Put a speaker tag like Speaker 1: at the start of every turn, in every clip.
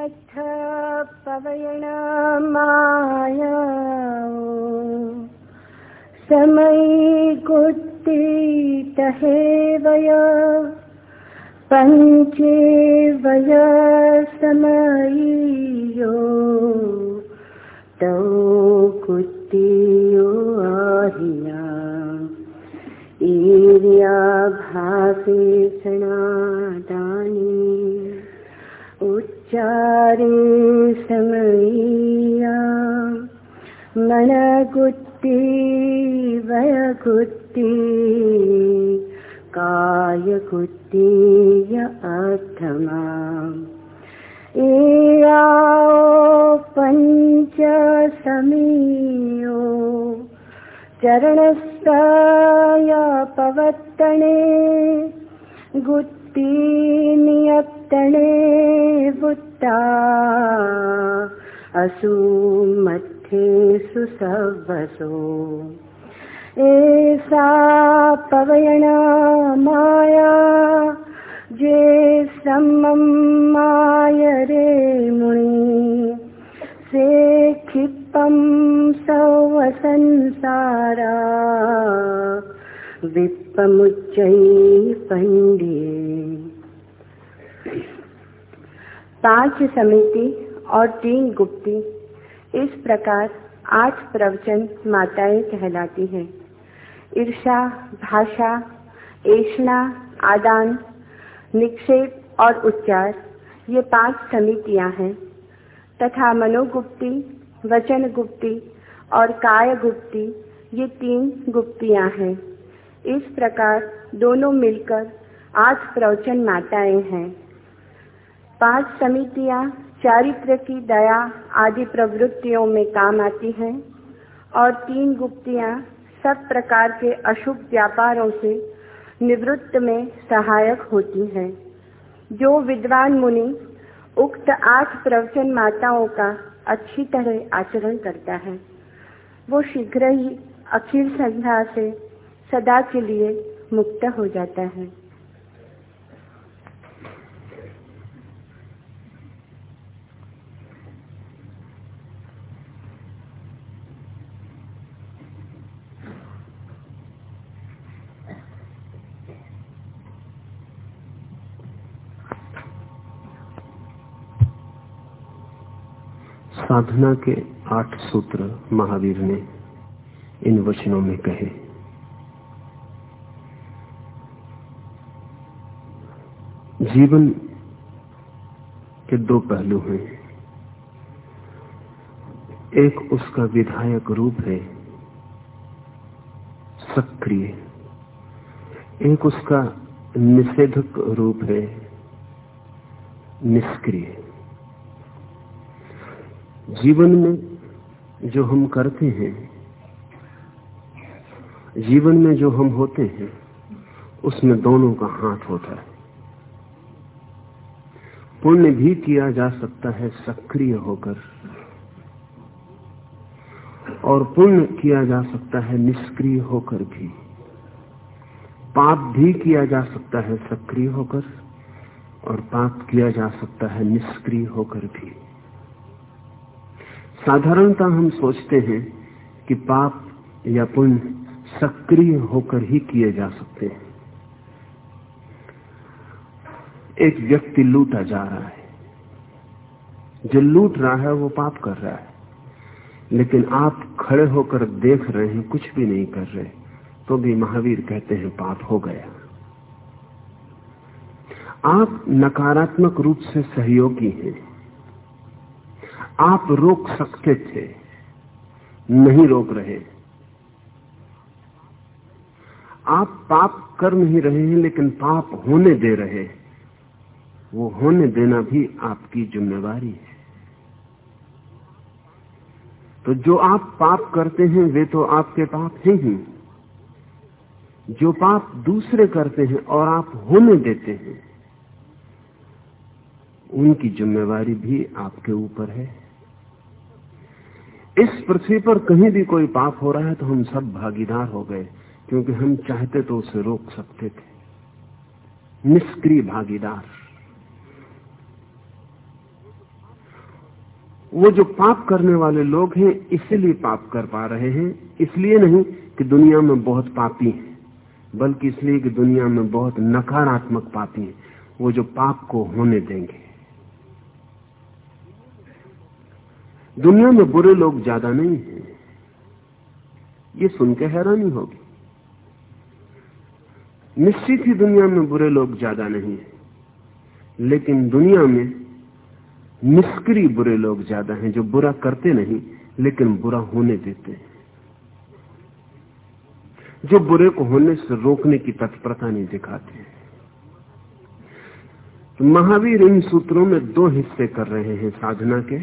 Speaker 1: मथ पवयण माया समय कुत्ती तहे वय। पंचे वय समयो तो कुत्तियो आहिया ईर्या भासे सनादानी उच्चारे समयिया मनकुत्ति वयकुत्ति कायकुत्ति य अर्थमा एयाओ पञ्च समीयो चरणस्थाय पवत्तणे गुत्ति नियत्तणे बुत्ता असु मध्ये सुसवसो। ऐसा पवयण माया, जे समम माय रे मुनि। से क्षिपम सौ संसारा विपमुच्चई पंडे पाँच समिति और तीन गुप्ती। इस प्रकार आठ प्रवचन माताएँ कहलाती हैं। ईर्षा भाषा, ऐषणा, आदान, निक्षेप और उच्चार, ये पाँच समितियाँ हैं। तथा मनोगुप्ती वचन गुप्ती और काय गुप्ती ये तीन गुप्तियाँ हैं। इस प्रकार दोनों मिलकर आठ प्रवचन माताएँ हैं। पाँच समितियाँ, चारित्र की दया आदि प्रवृत्तियों में काम आती हैं और तीन गुप्तियाँ सब प्रकार के अशुभ व्यापारों से निवृत्त में सहायक होती हैं। जो विद्वान मुनि उक्त आठ प्रवचन माताओं का अच्छी तरह आचरण करता है, वो शीघ्र ही अखिल संध्या से सदा के लिए मुक्त हो जाता है।
Speaker 2: साधना के आठ सूत्र महावीर ने इन वचनों में कहे। जीवन के दो पहलू हैं। एक उसका विधायक रूप है, सक्रिय। एक उसका निषेधक रूप है, निष्क्रिय। जीवन में जो हम करते हैं, जीवन में जो हम होते हैं, उसमें दोनों का हाथ होता है। पुण्य भी किया जा सकता है, सक्रिय होकर। और पुण्य किया जा सकता है, निष्क्रिय होकर भी। पाप भी किया जा सकता है, सक्रिय होकर। और पाप किया जा सकता है, निष्क्रिय होकर भी। साधारणता हम सोचते हैं कि पाप या पुण्य सक्रिय होकर ही किए जा सकते हैं। एक व्यक्ति लूटा जा रहा है। जो लूट रहा है, वो पाप कर रहा है। लेकिन आप खड़े होकर देख रहे हैं, कुछ भी नहीं कर रहे तो भी महावीर कहते हैं, पाप हो गया। आप नकारात्मक रूप से सहयोगी हैं। आप रोक सकते थे, नहीं रोक रहे। आप पाप कर नहीं रहे हैं, लेकिन पाप होने दे रहे वो होने देना भी आपकी जिम्मेवारी है। तो जो आप पाप करते हैं, वे तो आपके पाप हैं ही। जो पाप दूसरे करते हैं और आप होने देते हैं, उनकी जिम्मेवारी भी आपके ऊपर है। इस पृथ्वी पर कहीं भी कोई पाप हो रहा है तो हम सब भागीदार हो गए, क्योंकि हम चाहते तो उसे रोक सकते थे। निष्क्रिय भागीदार। वो जो पाप करने वाले लोग हैं, इसलिए पाप कर पा रहे हैं। इसलिए नहीं कि दुनिया में बहुत पापी हैं, बल्कि इसलिए कि दुनिया में बहुत नकारात्मक पापी हैं। वो जो पाप को होने देंगे। दुनिया में बुरे लोग ज़्यादा नहीं हैं। ये सुन के हैरानी होगी। निश्चित ही दुनिया में बुरे लोग ज़्यादा नहीं है। लेकिन दुनिया में निष्क्रिय बुरे लोग ज़्यादा हैं जो बुरा करते नहीं, लेकिन बुरा होने देते हैं। जो बुरे को होने से रोकने की तत्परता नहीं दिखाते तो महावीर इन सूत्रों में दो हिस्से कर रहे हैं साधना के।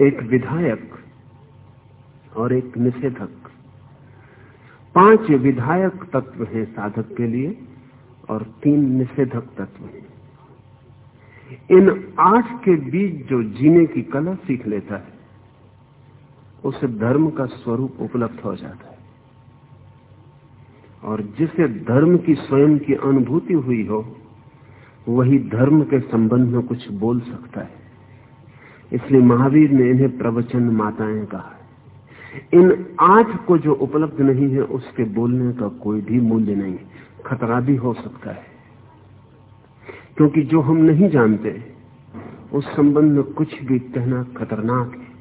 Speaker 2: एक विधायक और एक निषेधक। पाँच विधायक तत्व हैं साधक के लिए और तीन निषेधक तत्व हैं। इन आठ के बीच जो जीने की कला सीख लेता है, उसे धर्म का स्वरूप उपलब्ध हो जाता है। और जिसे धर्म की स्वयं की अनुभूति हुई हो, वही धर्म के संबंध में कुछ बोल सकता है। इसलिए महावीर ने इन्हें प्रवचन माताएँ कहा। इन आठ को जो उपलब्ध नहीं है, उसके बोलने का कोई भी मूल्य नहीं। खतरा भी हो सकता है। क्योंकि जो हम नहीं जानते, उस संबंध में कुछ भी कहना खतरनाक है।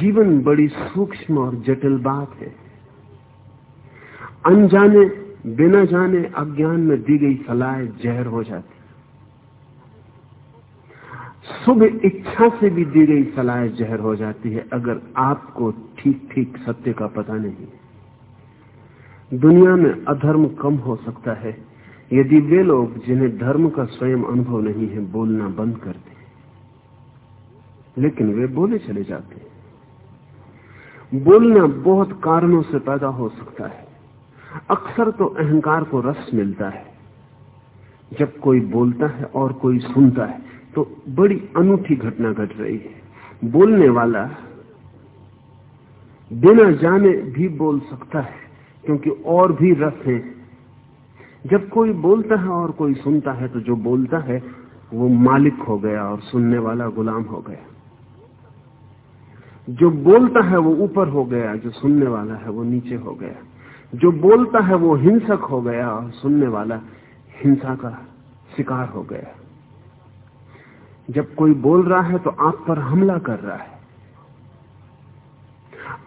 Speaker 2: जीवन बड़ी सूक्ष्म और जटिल बात है। अनजाने, बिना जाने अज्ञान में दी गई सलाह जहर हो जाती शुभ इच्छा से भी दी गई सलाह जहर हो जाती है, अगर आपको ठीक ठीक सत्य का पता नहीं दुनिया में अधर्म कम हो सकता है, यदि वे लोग जिन्हें धर्म का स्वयं अनुभव नहीं है बोलना बंद कर दें। लेकिन वे बोले चले जाते हैं। बोलना बहुत कारणों से पैदा हो सकता है। अक्सर तो अहंकार को रस मिलता है। जब कोई बोलता है और कोई सुनता है तो बड़ी अनूठी घटना घट गट रही है। बोलने वाला बिना जाने भी बोल सकता है, क्योंकि और भी रस है। जब कोई बोलता है और कोई सुनता है तो जो बोलता है, वो मालिक हो गया और सुनने वाला गुलाम हो गया। जो बोलता है, वो ऊपर हो गया, जो सुनने वाला है, वो नीचे हो गया। जो बोलता है, वो हिंसक हो गया और सुनने वाला हिंसा का शिकार हो गया। जब कोई बोल रहा है तो आप पर हमला कर रहा है।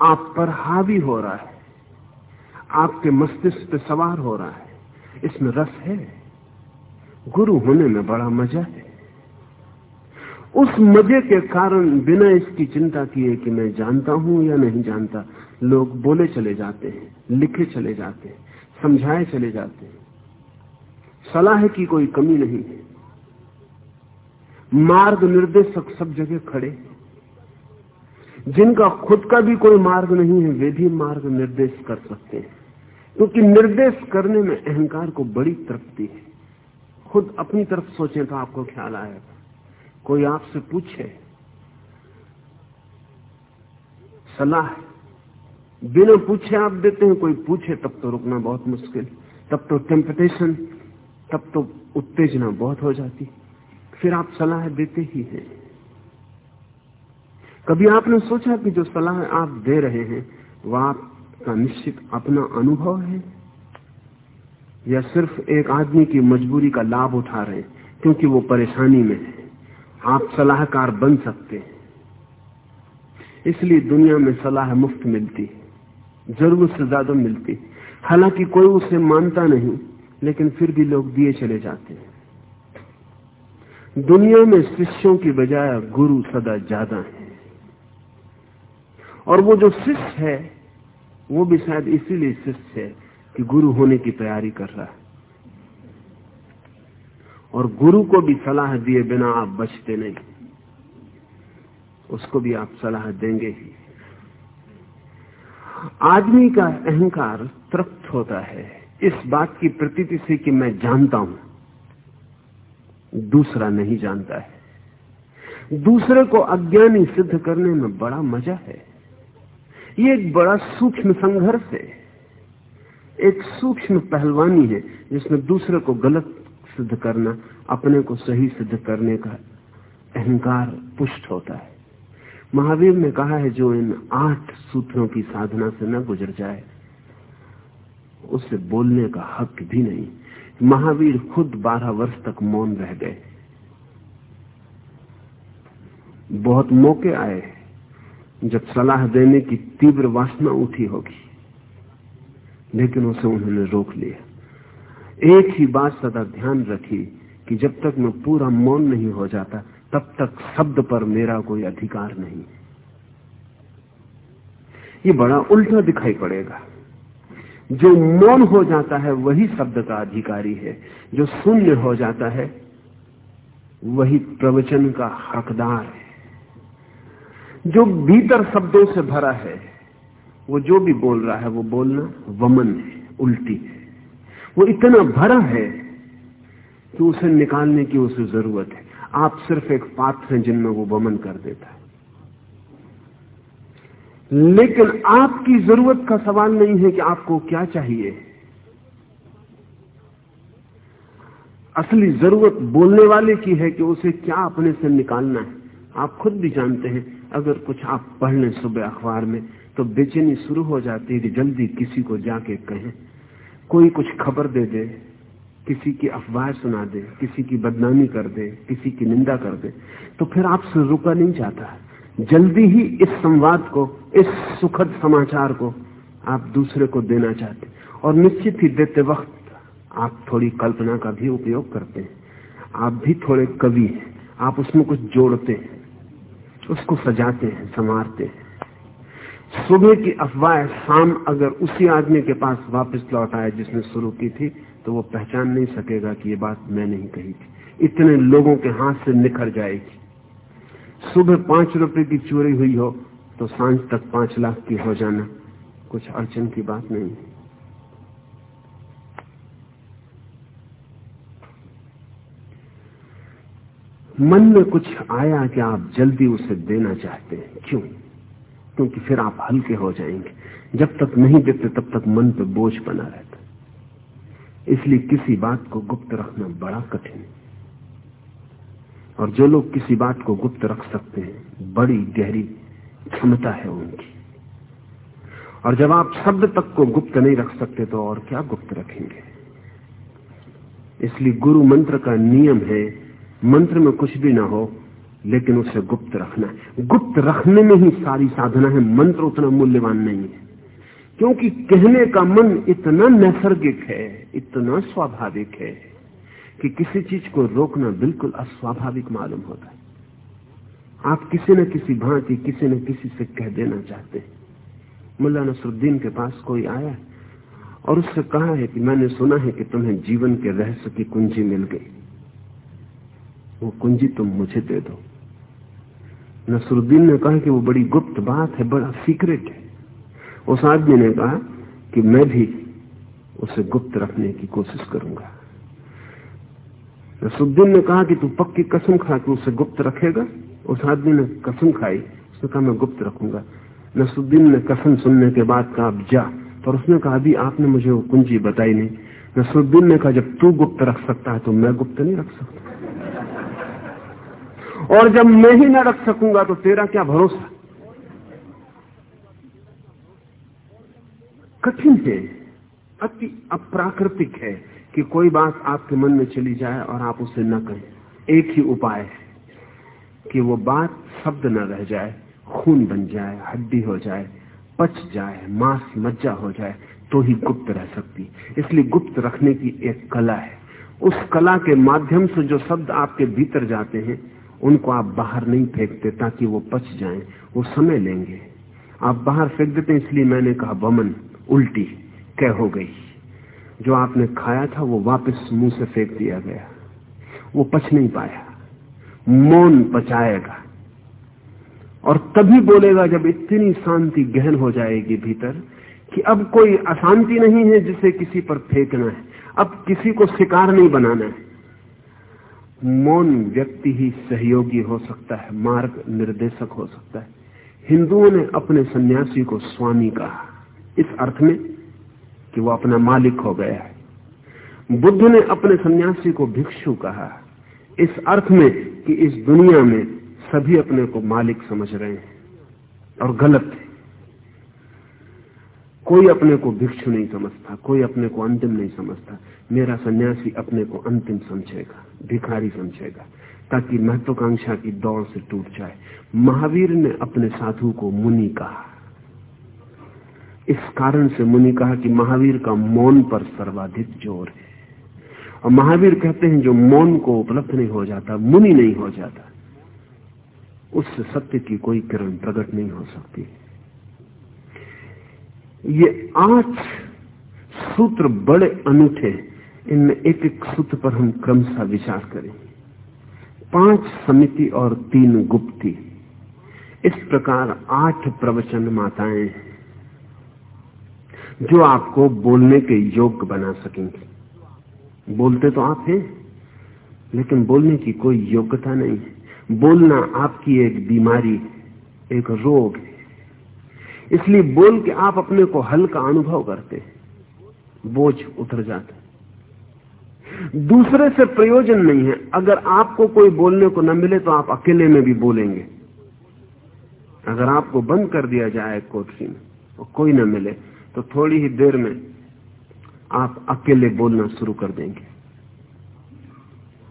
Speaker 2: आप पर हावी हो रहा है। आपके मस्तिष्क पे सवार हो रहा है। इसमें रस है। गुरु होने में बड़ा मज़ा है। उस मज़े के कारण बिना इसकी चिंता किए कि मैं जानता हूँ या नहीं जानता, लोग बोले चले जाते हैं, लिखे चले जाते हैं, समझाए चले जाते हैं। सलाह की कोई कमी नहीं है। मार्ग निर्देशक सब जगह खड़े जिनका खुद का भी कोई मार्ग नहीं है, वे भी मार्ग निर्देश कर सकते हैं। क्योंकि निर्देश करने में अहंकार को बड़ी तृप्ति है। खुद अपनी तरफ़ सोचें तो आपको ख्याल आएगा। कोई आपसे पूछे, सलाह बिना पूछे आप देते हैं, कोई पूछे, तब तो रुकना बहुत मुश्किल। तब तो टेम्पटेशन तब तो उत्तेजना बहुत हो जाती फिर आप सलाह देते ही हैं। कभी आपने सोचा कि जो सलाह आप दे रहे हैं, वह आपका निश्चित अपना अनुभव है? या सिर्फ़ एक आदमी की मजबूरी का लाभ उठा रहे क्योंकि वो परेशानी में है? आप सलाहकार बन सकते हैं। इसलिए दुनिया में सलाह मुफ़्त मिलती है, ज़रूरत से ज़्यादा मिलती हालाँकि कोई उसे मानता नहीं, लेकिन फिर भी लोग दिए चले जाते हैं। दुनिया में शिष्यों की बजाय गुरु सदा ज़्यादा है। और वो जो शिष्य है, वो भी शायद इसीलिए शिष्य है कि गुरु होने की तैयारी कर रहा है। और गुरु को भी सलाह दिए बिना आप बचते नहीं। उसको भी आप सलाह देंगे ही। आदमी का अहंकार तृप्त होता है। इस बात की प्रतीति से कि मैं जानता हूँ। दूसरा नहीं जानता है। दूसरे को अज्ञानी सिद्ध करने में बड़ा मज़ा है। ये एक बड़ा सूक्ष्म संघर्ष है। एक सूक्ष्म पहलवानी है, जिसमें दूसरे को गलत सिद्ध करना, अपने को सही सिद्ध करने का अहंकार पुष्ट होता है। महावीर ने कहा है, जो इन आठ सूत्रों की साधना से न गुजर जाए, उसे बोलने का हक भी नहीं। महावीर खुद बारह वर्ष तक मौन रह गए। बहुत मौके आए जब सलाह देने की तीव्र वासना उठी होगी, लेकिन उसे उन्होंने रोक लिया। एक ही बात सदा ध्यान रखी कि जब तक मैं पूरा मौन नहीं हो जाता, तब तक शब्द पर मेरा कोई अधिकार नहीं। ये बड़ा उल्टा दिखाई पड़ेगा। जो मौन हो जाता है, वही शब्द का अधिकारी है। जो शून्य हो जाता है, वही प्रवचन का हकदार है। जो भीतर शब्दों से भरा है, वो जो भी बोल रहा है, वो बोलना वमन है, उल्टी है। वो इतना भरा है कि उसे निकालने की उसे ज़रूरत है। आप सिर्फ़ एक पात्र हैं जिनमें वो वमन कर देता है। लेकिन आपकी ज़रूरत का सवाल नहीं है कि आपको क्या चाहिए। असली ज़रूरत बोलने वाले की है कि उसे क्या अपने से निकालना है। आप खुद भी जानते हैं, अगर कुछ आप पढ़ लें सुबह अखबार में तो बेचैनी शुरू हो जाती है कि जल्दी किसी को जाके कहें। कोई कुछ खबर दे दे, किसी की अफवाह सुना दे, किसी की बदनामी कर दे, किसी की निंदा कर दे तो फिर आपसे रुका नहीं जाता। जल्दी ही इस संवाद को, इस सुखद समाचार को आप दूसरे को देना चाहते और निश्चित ही देते वक्त आप थोड़ी कल्पना का भी उपयोग करते हैं। आप भी थोड़े कवि हैं। आप उसमें कुछ जोड़ते हैं। उसको सजाते हैं, संवारते हैं। सुबह की अफवाह शाम अगर उसी आदमी के पास वापस लौट आए जिसने शुरू की थी तो वो पहचान नहीं सकेगा कि ये बात मैं नहीं कही थी। इतने लोगों के हाथ से निखर जाएगी। सुबह पाँच रुपए की चोरी हुई हो तो साँझ तक पाँच लाख की हो जाना। कुछ अड़चन की बात नहीं। मन में कुछ आया कि आप जल्दी उसे देना चाहते हैं। क्यों? क्योंकि फिर आप हल्के हो जाएँगे। जब तक नहीं देते, तब तक मन पे बोझ बना रहता। इसलिए किसी बात को गुप्त रखना बड़ा कठिन। है और जो लोग किसी बात को गुप्त रख सकते हैं, बड़ी गहरी क्षमता है उनकी। और जब आप शब्द तक को गुप्त नहीं रख सकते तो और क्या गुप्त रखेंगे? इसलिए गुरु मंत्र का नियम है, मंत्र में कुछ भी ना हो, लेकिन उसे गुप्त रखना है। गुप्त रखने में ही सारी साधना है, मंत्र उतना मूल्यवान नहीं है। क्योंकि कहने का मन इतना नैसर्गिक है, इतना स्वाभाविक है कि किसी चीज़ को रोकना बिल्कुल अस्वाभाविक मालूम होता है। आप किसी न किसी भांति किसी न किसी से कह देना चाहते हैं। मुल्ला नसरुद्दीन के पास कोई आया और उससे कहा है कि मैंने सुना है कि तुम्हें जीवन के रहस्य की कुंजी मिल गई। वो कुंजी तुम मुझे दे दो। नसरुद्दीन ने कहा कि वो बड़ी गुप्त बात है, बड़ा सीक्रेट है। उस आदमी ने कहा कि मैं भी उसे गुप्त रखने की कोशिश करूँगा। नसरुद्दीन ने कहा कि तू पक्की कसम खा कि उसे गुप्त रखेगा। उस आदमी ने कसम खाई, उसने कहा, मैं गुप्त रखूँगा। नसरुद्दीन ने कसम सुनने के बाद कहा, अब जा। पर उसने कहा, अभी आपने मुझे वो कुंजी बताई नहीं। नसरुद्दीन ने कहा, जब तू गुप्त रख सकता है तो मैं गुप्त नहीं रख सकता। और जब मैं ही ना रख सकूँगा तो तेरा क्या भरोसा? कठिन है, अति अप्राकृतिक है। कि कोई बात आपके मन में चली जाए और आप उसे न कहें। एक ही उपाय है कि वो बात शब्द न रह जाए, खून बन जाए, हड्डी हो जाए, पच जाए, मांस मज्जा हो जाए तो ही गुप्त रह सकती। इसलिए गुप्त रखने की एक कला है। उस कला के माध्यम से जो शब्द आपके भीतर जाते हैं, उनको आप बाहर नहीं फेंकते ताकि वो पच जाएँ, वो समय लेंगे। आप बाहर फेंक देते इसलिए मैंने कहा बमन, उल्टी, कह हो गई। जो आपने खाया था, वो वापस मुँह से फेंक दिया गया। वो पच नहीं पाया। मौन पचाएगा। और तभी बोलेगा जब इतनी शांति गहन हो जाएगी भीतर कि अब कोई अशांति नहीं है जिसे किसी पर फेंकना है। अब किसी को शिकार नहीं बनाना है। मौन व्यक्ति ही सहयोगी हो सकता है, मार्ग निर्देशक हो सकता है। हिंदुओं ने अपने सन्यासी को स्वामी कहा। इस अर्थ में कि वो अपना मालिक हो गया है। बुद्ध ने अपने सन्यासी को भिक्षु कहा। इस अर्थ में कि इस दुनिया में सभी अपने को मालिक समझ रहे हैं और गलत है। कोई अपने को भिक्षु नहीं समझता, कोई अपने को अंतिम नहीं समझता। मेरा सन्यासी अपने को अंतिम समझेगा, भिखारी समझेगा, ताकि महत्वाकांक्षा की दौड़ से टूट जाए। महावीर ने अपने साधु को मुनि कहा। इस कारण से मुनि कहा कि महावीर का मौन पर सर्वाधिक ज़ोर है। और महावीर कहते हैं, जो मौन को उपलब्ध नहीं हो जाता, मुनि नहीं हो जाता, उससे सत्य की कोई किरण प्रकट नहीं हो सकती। ये आठ सूत्र बड़े अनूठे इनमें एक एक सूत्र पर हम क्रमशः विचार करें। पाँच समिति और तीन गुप्ती। इस प्रकार आठ प्रवचन माताएँ जो आपको बोलने के योग्य बना सकेंगे। बोलते तो आप हैं, लेकिन बोलने की कोई योग्यता नहीं है। बोलना आपकी एक बीमारी एक रोग है। इसलिए बोल के आप अपने को हल्का अनुभव करते बोझ उतर जाते दूसरे से प्रयोजन नहीं है, अगर आपको कोई बोलने को न मिले तो आप अकेले में भी बोलेंगे। अगर आपको बंद कर दिया जाए कोठरी में और कोई न मिले। तो थोड़ी ही देर में आप अकेले बोलना शुरू कर देंगे।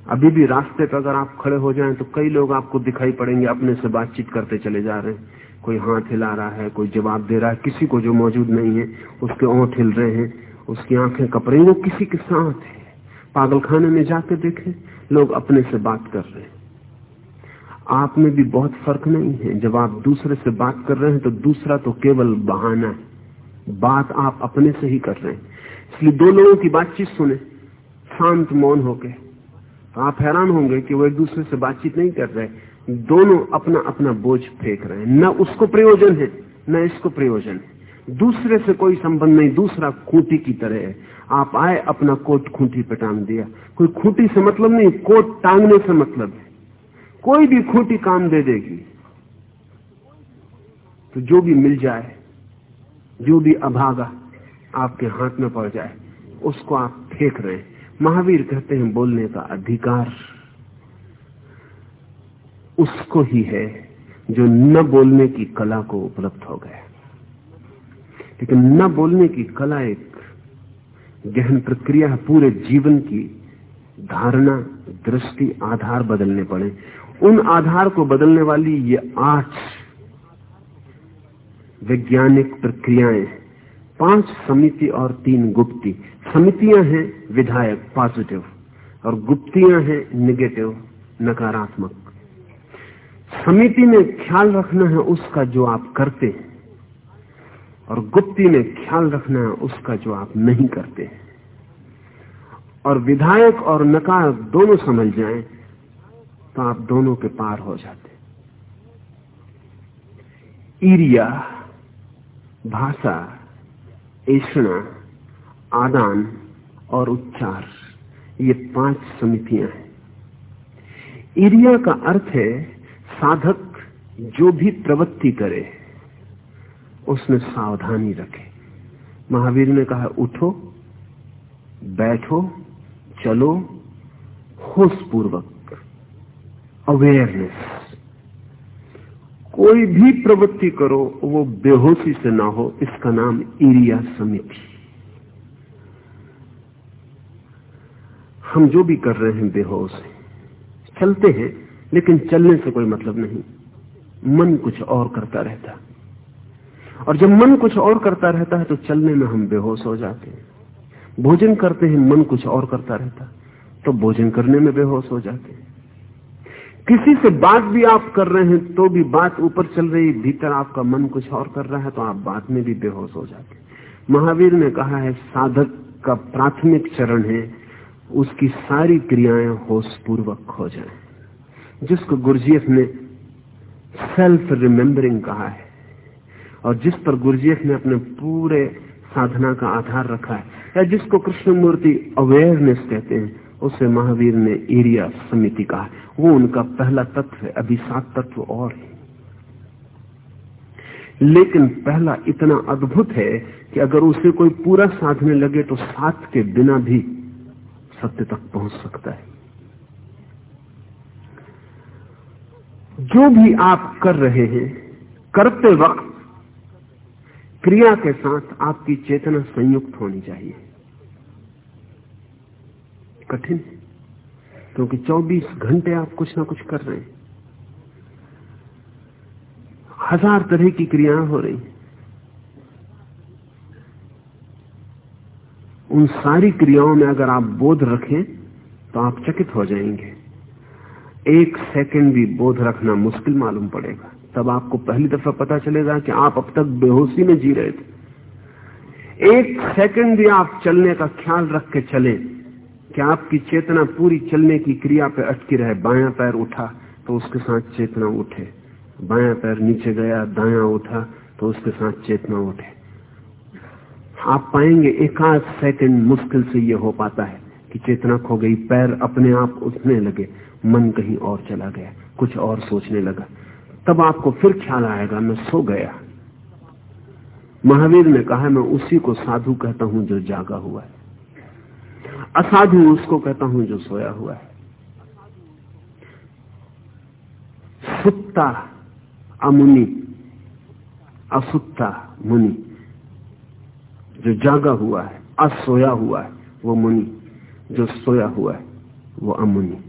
Speaker 2: अभी भी रास्ते पर अगर आप खड़े हो जाएँ तो कई लोग आपको दिखाई पड़ेंगे, अपने से बातचीत करते चले जा रहे हैं। कोई हाथ हिला रहा है, कोई जवाब दे रहा है, किसी को जो मौजूद नहीं है, उसके ओंठ हिल रहे हैं, उसकी आँखें कप रही वो किसी के साथ है। पागलखाने में जाकर देखें, लोग अपने से बात कर रहे हैं। आप में भी बहुत फ़र्क नहीं है, जब आप दूसरे से बात कर रहे हैं तो दूसरा तो केवल बहाना है। बात आप अपने से ही कर रहे हैं। इसलिए दो लोगों की बातचीत सुने, शांत मौन होके। तो आप हैरान होंगे कि वो एक दूसरे से बातचीत नहीं कर रहे दोनों अपना अपना बोझ फेंक रहे हैं। न उसको प्रयोजन है, न इसको प्रयोजन है। दूसरे से कोई संबंध नहीं, दूसरा खूंटी की तरह है। आप आए, अपना कोट खूंटी पे टांग दिया। कोई खूंटी से मतलब नहीं, कोट टांगने से मतलब है। कोई भी खूंटी काम दे देगी। तो जो भी मिल जाए जो भी अभागा आपके हाथ में पड़ जाए, उसको आप फेंक रहे हैं। महावीर कहते हैं, बोलने का अधिकार उसको ही है जो न बोलने की कला को उपलब्ध हो गया। लेकिन न बोलने की कला एक गहन प्रक्रिया है, पूरे जीवन की धारणा, दृष्टि, आधार बदलने पड़े। उन आधार को बदलने वाली ये आठ वैज्ञानिक प्रक्रियाएँ। पाँच समिति और तीन गुप्ती। समितियाँ हैं विधायक पॉजिटिव और गुप्तियाँ हैं निगेटिव नकारात्मक। समिति में ख्याल रखना है उसका जो आप करते हैं। और गुप्ती में ख्याल रखना है उसका जो आप नहीं करते हैं। और विधायक और नकार दोनों समझ जाएँ तो आप दोनों के पार हो जाते हैं। ईरिया भाषा ऐषणा आदान और उच्चार, ये पाँच समितियाँ हैं। ईरिया का अर्थ है, साधक जो भी प्रवृत्ति करे, उसमें सावधानी रखे। महावीर ने कहा, उठो, बैठो, चलो, होश पूर्वक अवेयरनेस कोई भी प्रवृत्ति करो, वो बेहोशी से ना हो। इसका नाम इरिया समिति। हम जो भी कर रहे हैं, बेहोश है। चलते हैं, लेकिन चलने से कोई मतलब नहीं। मन कुछ और करता रहता। और जब मन कुछ और करता रहता है तो चलने में हम बेहोश हो जाते हैं। भोजन करते हैं, मन कुछ और करता रहता। तो भोजन करने में बेहोश हो जाते हैं। किसी से बात भी आप कर रहे हैं तो भी बात ऊपर चल रही भीतर आपका मन कुछ और कर रहा है तो आप बात में भी बेहोश हो जाते महावीर ने कहा है, साधक का प्राथमिक चरण है, उसकी सारी क्रियाएँ होश पूर्वक हो जाए। जिसको गुरजीएफ ने सेल्फ रिमेम्बरिंग कहा है, और जिस पर गुरुजीएफ ने अपने पूरे साधना का आधार रखा है, या जिसको कृष्णमूर्ति अवेयरनेस कहते हैं उसे महावीर ने एरिया समिति कहा। वो उनका पहला तत्व है अभी सात तत्व और है। लेकिन पहला इतना अद्भुत है कि अगर उसे कोई पूरा साधने लगे तो सात के बिना भी सत्य तक पहुँच सकता है। जो भी आप कर रहे हैं, करते वक्त क्रिया के साथ आपकी चेतना संयुक्त होनी चाहिए। कठिन है, क्योंकि 24 घंटे आप कुछ ना कुछ कर रहे हैं। हज़ार तरह की क्रियाएँ हो रही उन सारी क्रियाओं में अगर आप बोध रखें तो आप चकित हो जाएँगे। एक सेकंड भी बोध रखना मुश्किल मालूम पड़ेगा। तब आपको पहली दफ़ा पता चलेगा कि आप अब तक बेहोशी में जी रहे थे। एक सेकंड भी आप चलने का ख्याल रख के चले। कि आपकी चेतना पूरी चलने की क्रिया पे अटकी रहे, बाया पैर उठा तो उसके साथ चेतना उठे। बाया पैर नीचे गया, दाया उठा तो उसके साथ चेतना उठे। आप पाएँगे एकाध सेकंड मुश्किल से ये हो पाता है कि चेतना खो गई, पैर अपने आप उठने लगे, मन कहीं और चला गया, कुछ और सोचने लगा। तब आपको फिर ख्याल आएगा, मैं सो गया। महावीर ने कहा, मैं उसी को साधु कहता हूँ जो जागा हुआ है। असाधु उसको कहता हूँ जो सोया हुआ है। सुत्ता अमुनि असुत्ता मुनि, जो जागा हुआ है, असोया हुआ है, वो मुनि, जो सोया हुआ है, वो अमुनि।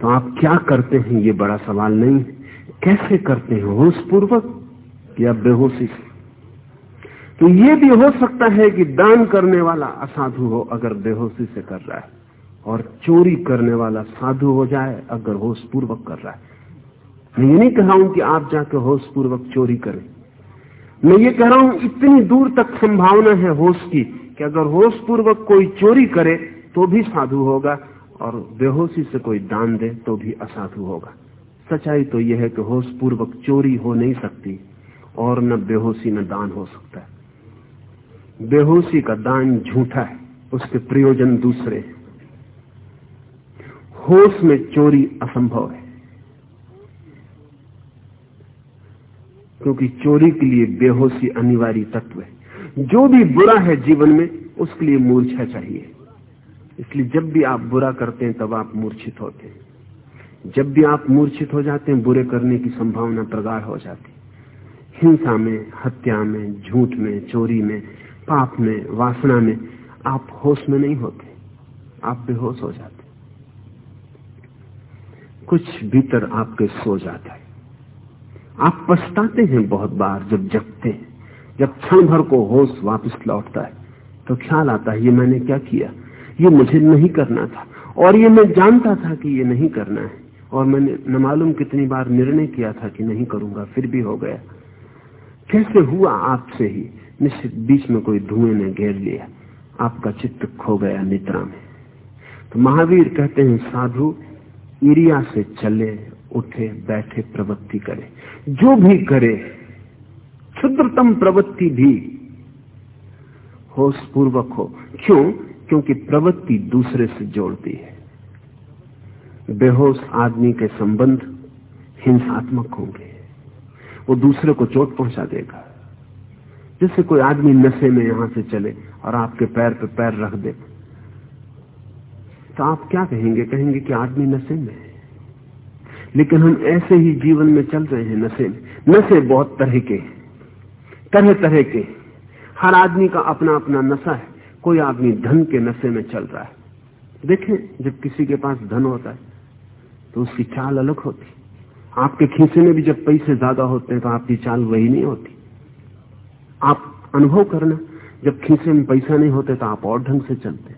Speaker 2: तो आप क्या करते हैं, ये बड़ा सवाल नहीं कैसे करते हैं? होश पूर्वक या बेहोशी से? तो ये भी हो सकता है कि दान करने वाला असाधु हो अगर बेहोशी से कर रहा है और चोरी करने वाला साधु हो जाए अगर होश पूर्वक कर रहा है। मैं ये नहीं कह रहा हूँ कि आप जाके होश पूर्वक चोरी करें। मैं ये कह रहा हूँ इतनी दूर तक संभावना है होश की कि अगर होश पूर्वक कोई चोरी करे तो भी साधु होगा और बेहोशी से कोई दान दे तो भी असाधु होगा। सच्चाई तो यह है कि होश पूर्वक चोरी हो नहीं सकती और न बेहोशी न दान हो सकता है। बेहोशी का दान झूठा है, उसके प्रयोजन दूसरे हैं। होश में चोरी असंभव है, क्योंकि चोरी के लिए बेहोशी अनिवार्य तत्व है। जो भी बुरा है जीवन में, उसके लिए मूर्छा चाहिए। इसलिए जब भी आप बुरा करते हैं, तब आप मूर्छित होते हैं। जब भी आप मूर्छित हो जाते हैं, बुरे करने की संभावना प्रगाढ़ हो जाती हिंसा में, हत्या में, झूठ में, चोरी में पाप में, वासना में आप होश में नहीं होते, आप बेहोश हो जाते। कुछ भीतर आपके सो जाता है। आप पछताते हैं बहुत बार जब जगते हैं। जब क्षण भर को होश वापस लौटता है तो ख्याल आता है, ये मैंने क्या किया? ये मुझे नहीं करना था। और ये मैं जानता था कि ये नहीं करना है। और मैंने न मालूम कितनी बार निर्णय किया था कि नहीं करूँगा, फिर भी हो गया। कैसे हुआ आपसे ही? निश्चित बीच में कोई धुएँ ने घेर लिया। आपका चित्त खो गया निद्रा में। तो महावीर कहते हैं, साधु, इरिया से चले, उठे, बैठे, प्रवृत्ति करे। जो भी करे, क्षुद्रतम प्रवृत्ति भी होश पूर्वक हो। क्यों? क्योंकि प्रवृत्ति दूसरे से जोड़ती है। बेहोश आदमी के संबंध हिंसात्मक होंगे। वो दूसरे को चोट पहुँचा देगा। जैसे कोई आदमी नशे में यहाँ से चले और आपके पैर पे पैर रख दे। तो आप क्या कहेंगे? कहेंगे कि आदमी नशे में है। लेकिन हम ऐसे ही जीवन में चल रहे हैं नशे में। नशे बहुत तरह के तरह तरह के हर आदमी का अपना अपना नशा है। कोई आदमी धन के नशे में चल रहा है। देखें, जब किसी के पास धन होता है तो उसकी चाल अलग होती। आपके खीसे में भी जब पैसे ज़्यादा होते हैं तो आपकी चाल वही नहीं होती। आप अनुभव करना। जब खीसे में पैसा नहीं होते तो आप और ढंग से चलते।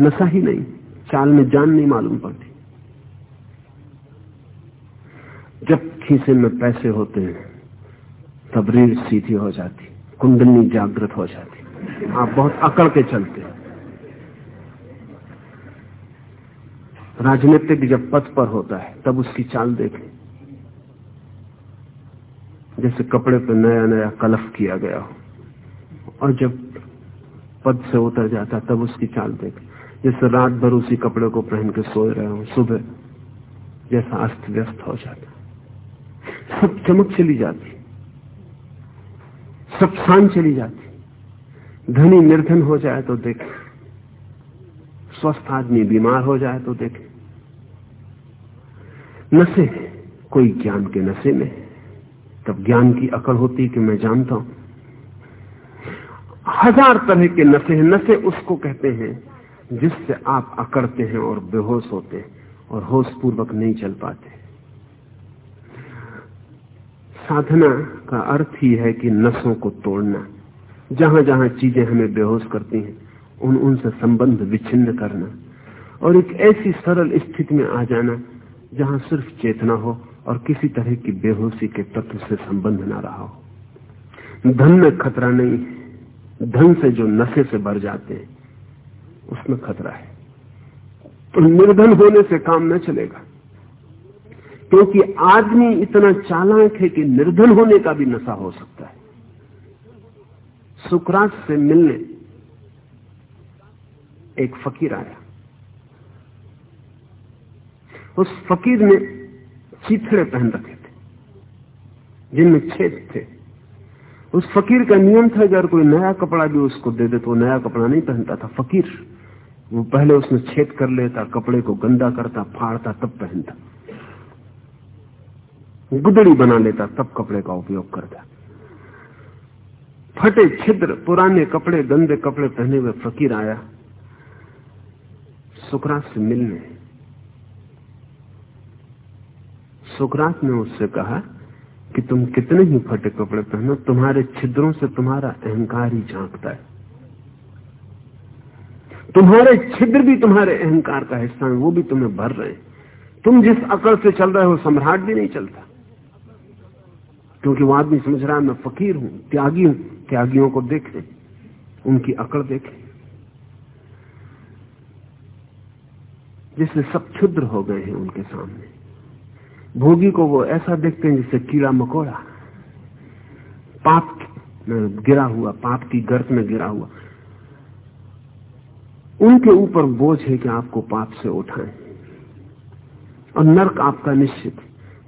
Speaker 2: नशा ही नहीं, चाल में जान नहीं मालूम पड़ती। जब खीसे में पैसे होते हैं, तब रीढ़ सीधी हो जाती, कुंडली जागृत हो जाती। आप बहुत अकड़ के चलते। राजनीतिक जब पथ पर होता है, तब उसकी चाल देखें। जैसे कपड़े पर नया नया कलफ किया गया हो। और जब पद से उतर जाता, तब उसकी चाल देखें। जैसे रात भर उसी कपड़े को पहन के सोए रहे हो, सुबह जैसा अस्त व्यस्त हो जाता। सब चमक चली जाती। सब शान चली जाती। धनी निर्धन हो जाए तो देखे। स्वस्थ आदमी बीमार हो जाए तो देखे। नशे कोई ज्ञान के नशे में तब ज्ञान की अकड़ होती कि मैं जानता हूँ। हज़ार तरह के नशे नशे उसको कहते हैं जिससे आप अकड़ते हैं और बेहोश होते हैं और होश पूर्वक नहीं चल पाते। साधना का अर्थ ही है कि नसों को तोड़ना। जहाँ जहाँ चीज़ें हमें बेहोश करती हैं उन उनसे संबंध विच्छिन्न करना और एक ऐसी सरल स्थिति में आ जाना जहाँ सिर्फ़ चेतना हो और किसी तरह की बेहोशी के तत्व से संबंध ना रहा हो। धन में खतरा नहीं है धन से जो नशे से भर जाते हैं, उसमें खतरा है। तो निर्धन होने से काम न चलेगा, क्योंकि आदमी इतना चालाक है कि निर्धन होने का भी नशा हो सकता है। सुकरात से मिलने एक फकीर आया। उस फकीर ने चीथड़े पहन रखे थे, जिनमें छेद थे। उस फकीर का नियम था अगर कोई नया कपड़ा भी उसको दे दे तो नया कपड़ा नहीं पहनता था। फकीर, वो पहले उसमें छेद कर लेता, कपड़े को गंदा करता, फाड़ता, तब पहनता। गुदड़ी बना लेता, तब कपड़े का उपयोग करता। फटे छिद्र, पुराने कपड़े, गंदे कपड़े पहने हुए फकीर आया। सुकरात से मिलने। सुकरात ने उससे कहा कि तुम कितने ही फटे कपड़े पहनो, तुम्हारे छिद्रों से तुम्हारा अहंकार ही झांकता है। तुम्हारे छिद्र भी तुम्हारे अहंकार का हिस्सा है, वो भी तुम्हें भर रहे हैं। तुम जिस अकड़ से चल रहे हो, सम्राट भी नहीं चलता। क्योंकि वो आदमी समझ रहा है, मैं फकीर हूँ, त्यागी हूँ, त्यागियों को देखें, उनकी अकड़ देखें। जिससे सब क्षुद्र हो गए हैं उनके सामने। भोगी को वो ऐसा देखते हैं जैसे कीड़ा मकोड़ा। पाप में गिरा हुआ, पाप की गर्त में गिरा हुआ। उनके ऊपर बोझ है कि आपको पाप से उठाएँ। और नरक आपका निश्चित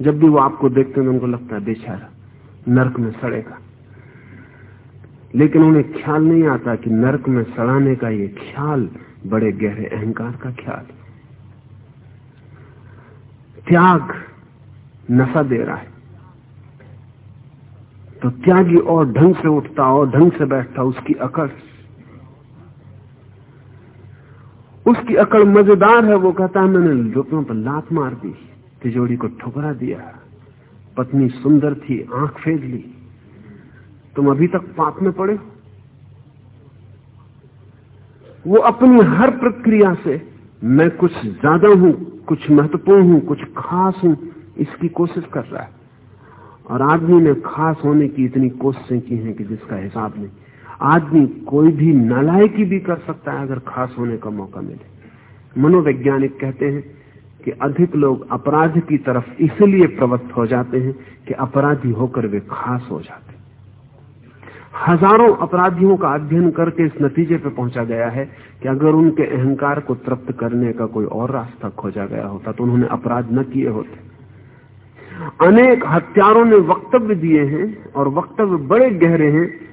Speaker 2: जब भी वो आपको देखते हैं, उनको लगता है, बेचारा नरक में सड़ेगा। लेकिन उन्हें ख्याल नहीं आता कि नरक में सड़ाने का ये ख्याल, बड़े गहरे अहंकार का ख्याल त्याग नशा दे रहा है। तो त्यागी और ढंग से उठता और ढंग से बैठता, उसकी अकड़। उसकी अकड़ मज़ेदार है, वो कहता है, मैंने रुपयों पर लात मार दी, तिजोरी को ठुकरा दिया, पत्नी सुंदर थी, आँख फेंक ली। तुम अभी तक पाप में पड़े वो अपनी हर प्रक्रिया से, मैं कुछ ज़्यादा हूँ, कुछ महत्वपूर्ण हूँ, कुछ खास हूँ इसकी कोशिश कर रहा है। और आदमी ने खास होने की इतनी कोशिशें की हैं कि जिसका हिसाब नहीं। आदमी कोई भी नालायकी भी कर सकता है अगर खास होने का मौका मिले। मनोवैज्ञानिक कहते हैं कि अधिक लोग अपराध की तरफ़ इसलिए प्रवृत्त हो जाते हैं कि अपराधी होकर वे खास हो जाते हज़ारों अपराधियों का अध्ययन करके इस नतीजे पर पहुँचा गया है कि अगर उनके अहंकार को तृप्त करने का कोई और रास्ता खोजा गया होता तो उन्होंने अपराध न किए होते। अनेक हत्यारों ने वक्तव्य दिए हैं और वक्तव्य बड़े गहरे हैं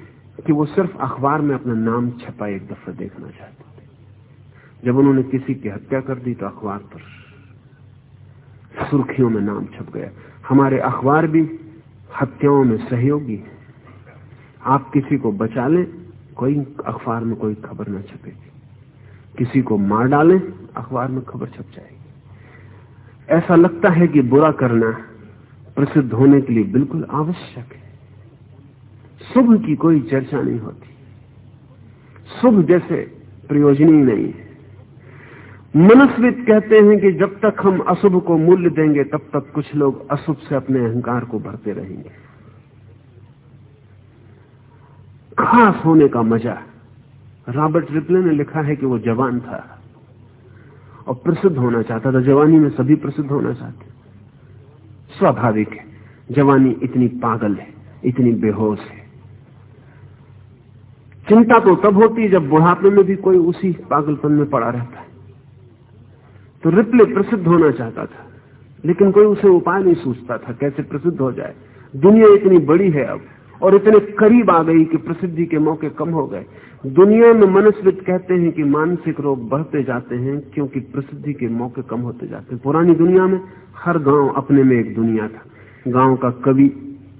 Speaker 2: कि वो सिर्फ़ अखबार में अपना नाम छपा एक दफ़ा देखना चाहते थे। जब उन्होंने किसी की हत्या कर दी तो अखबार पर सुर्खियों में नाम छप गया। हमारे अखबार भी हत्याओं में सहयोगी है। आप किसी को बचा लें, कोई अखबार में कोई खबर ना छपेगी। किसी को मार डालें, अखबार में खबर छप जाएगी। ऐसा लगता है कि बुरा करना प्रसिद्ध होने के लिए बिल्कुल आवश्यक है। शुभ की कोई चर्चा नहीं होती। शुभ जैसे प्रयोजनी नहीं है। मनस्वित कहते हैं कि जब तक हम अशुभ को मूल्य देंगे, तब तक कुछ लोग अशुभ से अपने अहंकार को भरते रहेंगे। खास होने का मज़ा। रॉबर्ट रिप्ले ने लिखा है कि वो जवान था और प्रसिद्ध होना चाहता था। जवानी में सभी प्रसिद्ध होना चाहते स्वाभाविक है। जवानी इतनी पागल है, इतनी बेहोश है। चिंता तो तब होती है जब बुढ़ापे में भी कोई उसी पागलपन में पड़ा रहता है। तो रिप्ले प्रसिद्ध होना चाहता था, लेकिन कोई उसे उपाय नहीं सोचता था कैसे प्रसिद्ध हो जाए। दुनिया इतनी बड़ी है अब और इतने करीब आ गई कि प्रसिद्धि के मौके कम हो गए। दुनिया में मनस्वित कहते हैं कि मानसिक रोग बढ़ते जाते हैं क्योंकि प्रसिद्धि के मौके कम होते जाते हैं। पुरानी दुनिया में हर गाँव अपने में एक दुनिया था। गाँव का कवि,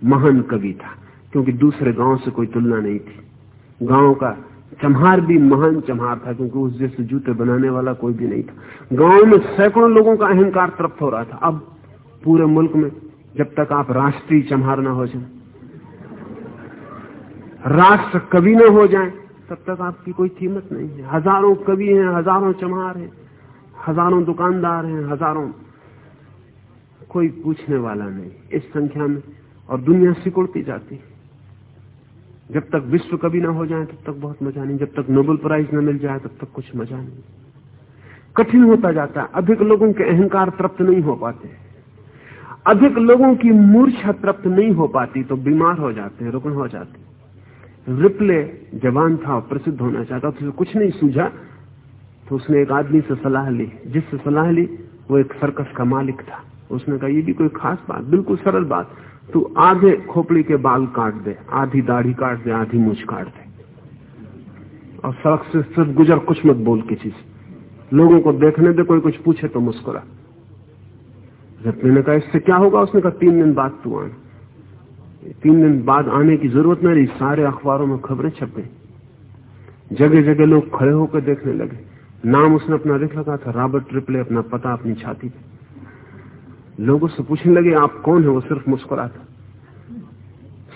Speaker 2: महान कवि था, क्योंकि दूसरे गाँव से कोई तुलना नहीं थी। गाँव का चमहार भी महान चमहार था, क्योंकि उस जैसे जूते बनाने वाला कोई भी नहीं था। गाँव में सैकड़ों लोगों का अहंकार तृप्त हो रहा था। अब पूरे मुल्क में जब तक आप राष्ट्रीय चमहार ना हो जाए राष्ट्र कवि न हो जाए। तब तक आपकी कोई कीमत नहीं है। हज़ारों कवि हैं, हज़ारों चमहार हैं, हज़ारों दुकानदार हैं, हज़ारों। कोई पूछने वाला नहीं। इस संख्या में और दुनिया सिकुड़ती जाती है। जब तक विश्व कभी ना हो जाए, तब तक बहुत मज़ा नहीं। जब तक नोबेल प्राइज न मिल जाए, तब तक कुछ मज़ा नहीं। कठिन होता जाता है। अधिक लोगों के अहंकार तृप्त नहीं हो पाते। अधिक लोगों की मूर्छा तृप्त नहीं हो पाती तो बीमार हो जाते हैं रुकन हो जाते रिप्ले जवान था, प्रसिद्ध होना चाहता तो कुछ नहीं सूझा तो उसने एक आदमी से सलाह ली। जिससे सलाह ली, वो एक सर्कस का मालिक था। उसने कहा, ये भी कोई खास बात, बिल्कुल सरल बात। तू आधे खोपड़ी के बाल काट दे, आधी दाढ़ी काट दे, आधी मुझ काट दे। और सड़क से सिर्फ़ गुजर, कुछ मत बोल किसी से। लोगों को देखने दे, कोई कुछ पूछे तो मुस्कुरा। जब मैंने कहा, इससे क्या होगा? उसने कहा, तीन दिन बाद तू आना। तीन दिन बाद आने की ज़रूरत नहीं रही, सारे अखबारों में खबरें छप गई। जगह जगह लोग खड़े होकर देखने लगे। नाम उसने अपना लिख लगा था, रॉबर्ट ट्रिपले अपना पता अपनी छाती पे। लोगों से पूछने लगे, आप कौन है? वो सिर्फ़ मुस्कुराता।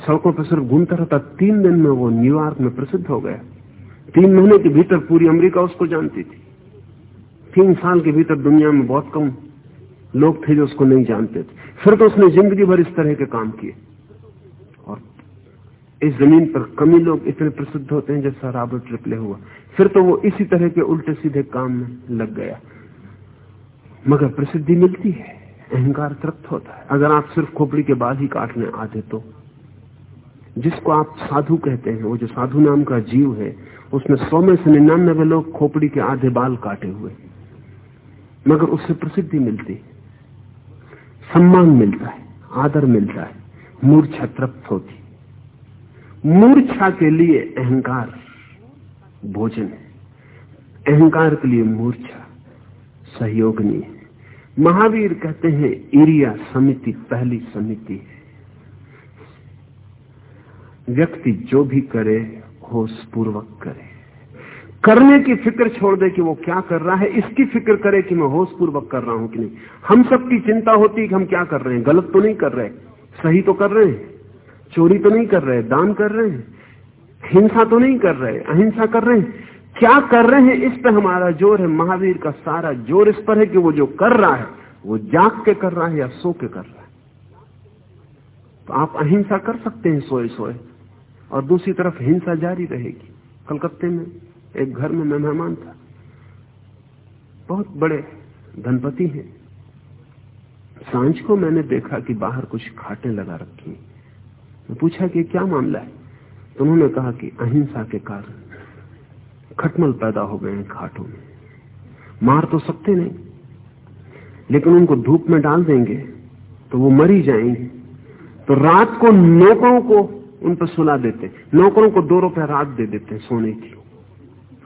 Speaker 2: सड़कों पर सिर्फ़ घूमता रहता। तीन दिन में वो न्यूयॉर्क में प्रसिद्ध हो गया। तीन महीने के भीतर पूरी अमेरिका उसको जानती थी। तीन साल के भीतर दुनिया में बहुत कम लोग थे जो उसको नहीं जानते थे। फिर तो उसने ज़िंदगी भर इस तरह के काम किए। इस ज़मीन पर कमी लोग इतने प्रसिद्ध होते हैं जैसा रॉबर्ट ट्रिपले हुआ। फिर तो वो इसी तरह के उल्टे सीधे काम में लग गया। मगर प्रसिद्धि मिलती है, अहंकार तृप्त होता है। अगर आप सिर्फ़ खोपड़ी के बाल ही काटने आते तो। जिसको आप साधु कहते हैं, वो जो साधु नाम का जीव है उसमें सौ में से निन्यानबे लोग खोपड़ी के आधे बाल काटे हुए। मगर उससे प्रसिद्धि मिलती सम्मान मिलता है, आदर मिलता है, मूर्छा तृप्त होती मूर्छा के लिए अहंकार, भोजन है। अहंकार के लिए मूर्छा, सहयोग नहीं है। महावीर कहते हैं, इरिया समिति, पहली समिति है। व्यक्ति जो भी करे होश पूर्वक करे। करने की फ़िक्र छोड़ दे कि वो क्या कर रहा है, इसकी फ़िक्र करे कि मैं होश पूर्वक कर रहा हूँ कि नहीं। हम सबकी चिंता होती है कि हम क्या कर रहे हैं, गलत तो नहीं कर रहे, सही तो कर रहे हैं। चोरी तो नहीं कर रहे, दान कर रहे हैं। हिंसा तो नहीं कर रहे, अहिंसा कर रहे हैं। क्या कर रहे हैं? इस पर हमारा ज़ोर है, महावीर का सारा ज़ोर इस पर है कि वो जो कर रहा है, वो जाग के कर रहा है या सो के कर रहा है। तो आप अहिंसा कर सकते हैं सोए सोए। और दूसरी तरफ़ हिंसा जारी रहेगी। कलकत्ते में एक घर में मैं मेहमान था। बहुत बड़े धनपति हैं। साँझ को मैंने देखा कि बाहर कुछ खाटे लगा रखी मैं पूछा कि क्या मामला है? तो उन्होंने कहा कि अहिंसा के कारण खटमल पैदा हो गए हैं घाटों में। मार तो सकते नहीं, लेकिन उनको धूप में डाल देंगे तो वो मरी जाएँगे। तो रात को नौकरों को उन पर सुला देते नौकरों को दो रुपए रात दे देते हैं सोने की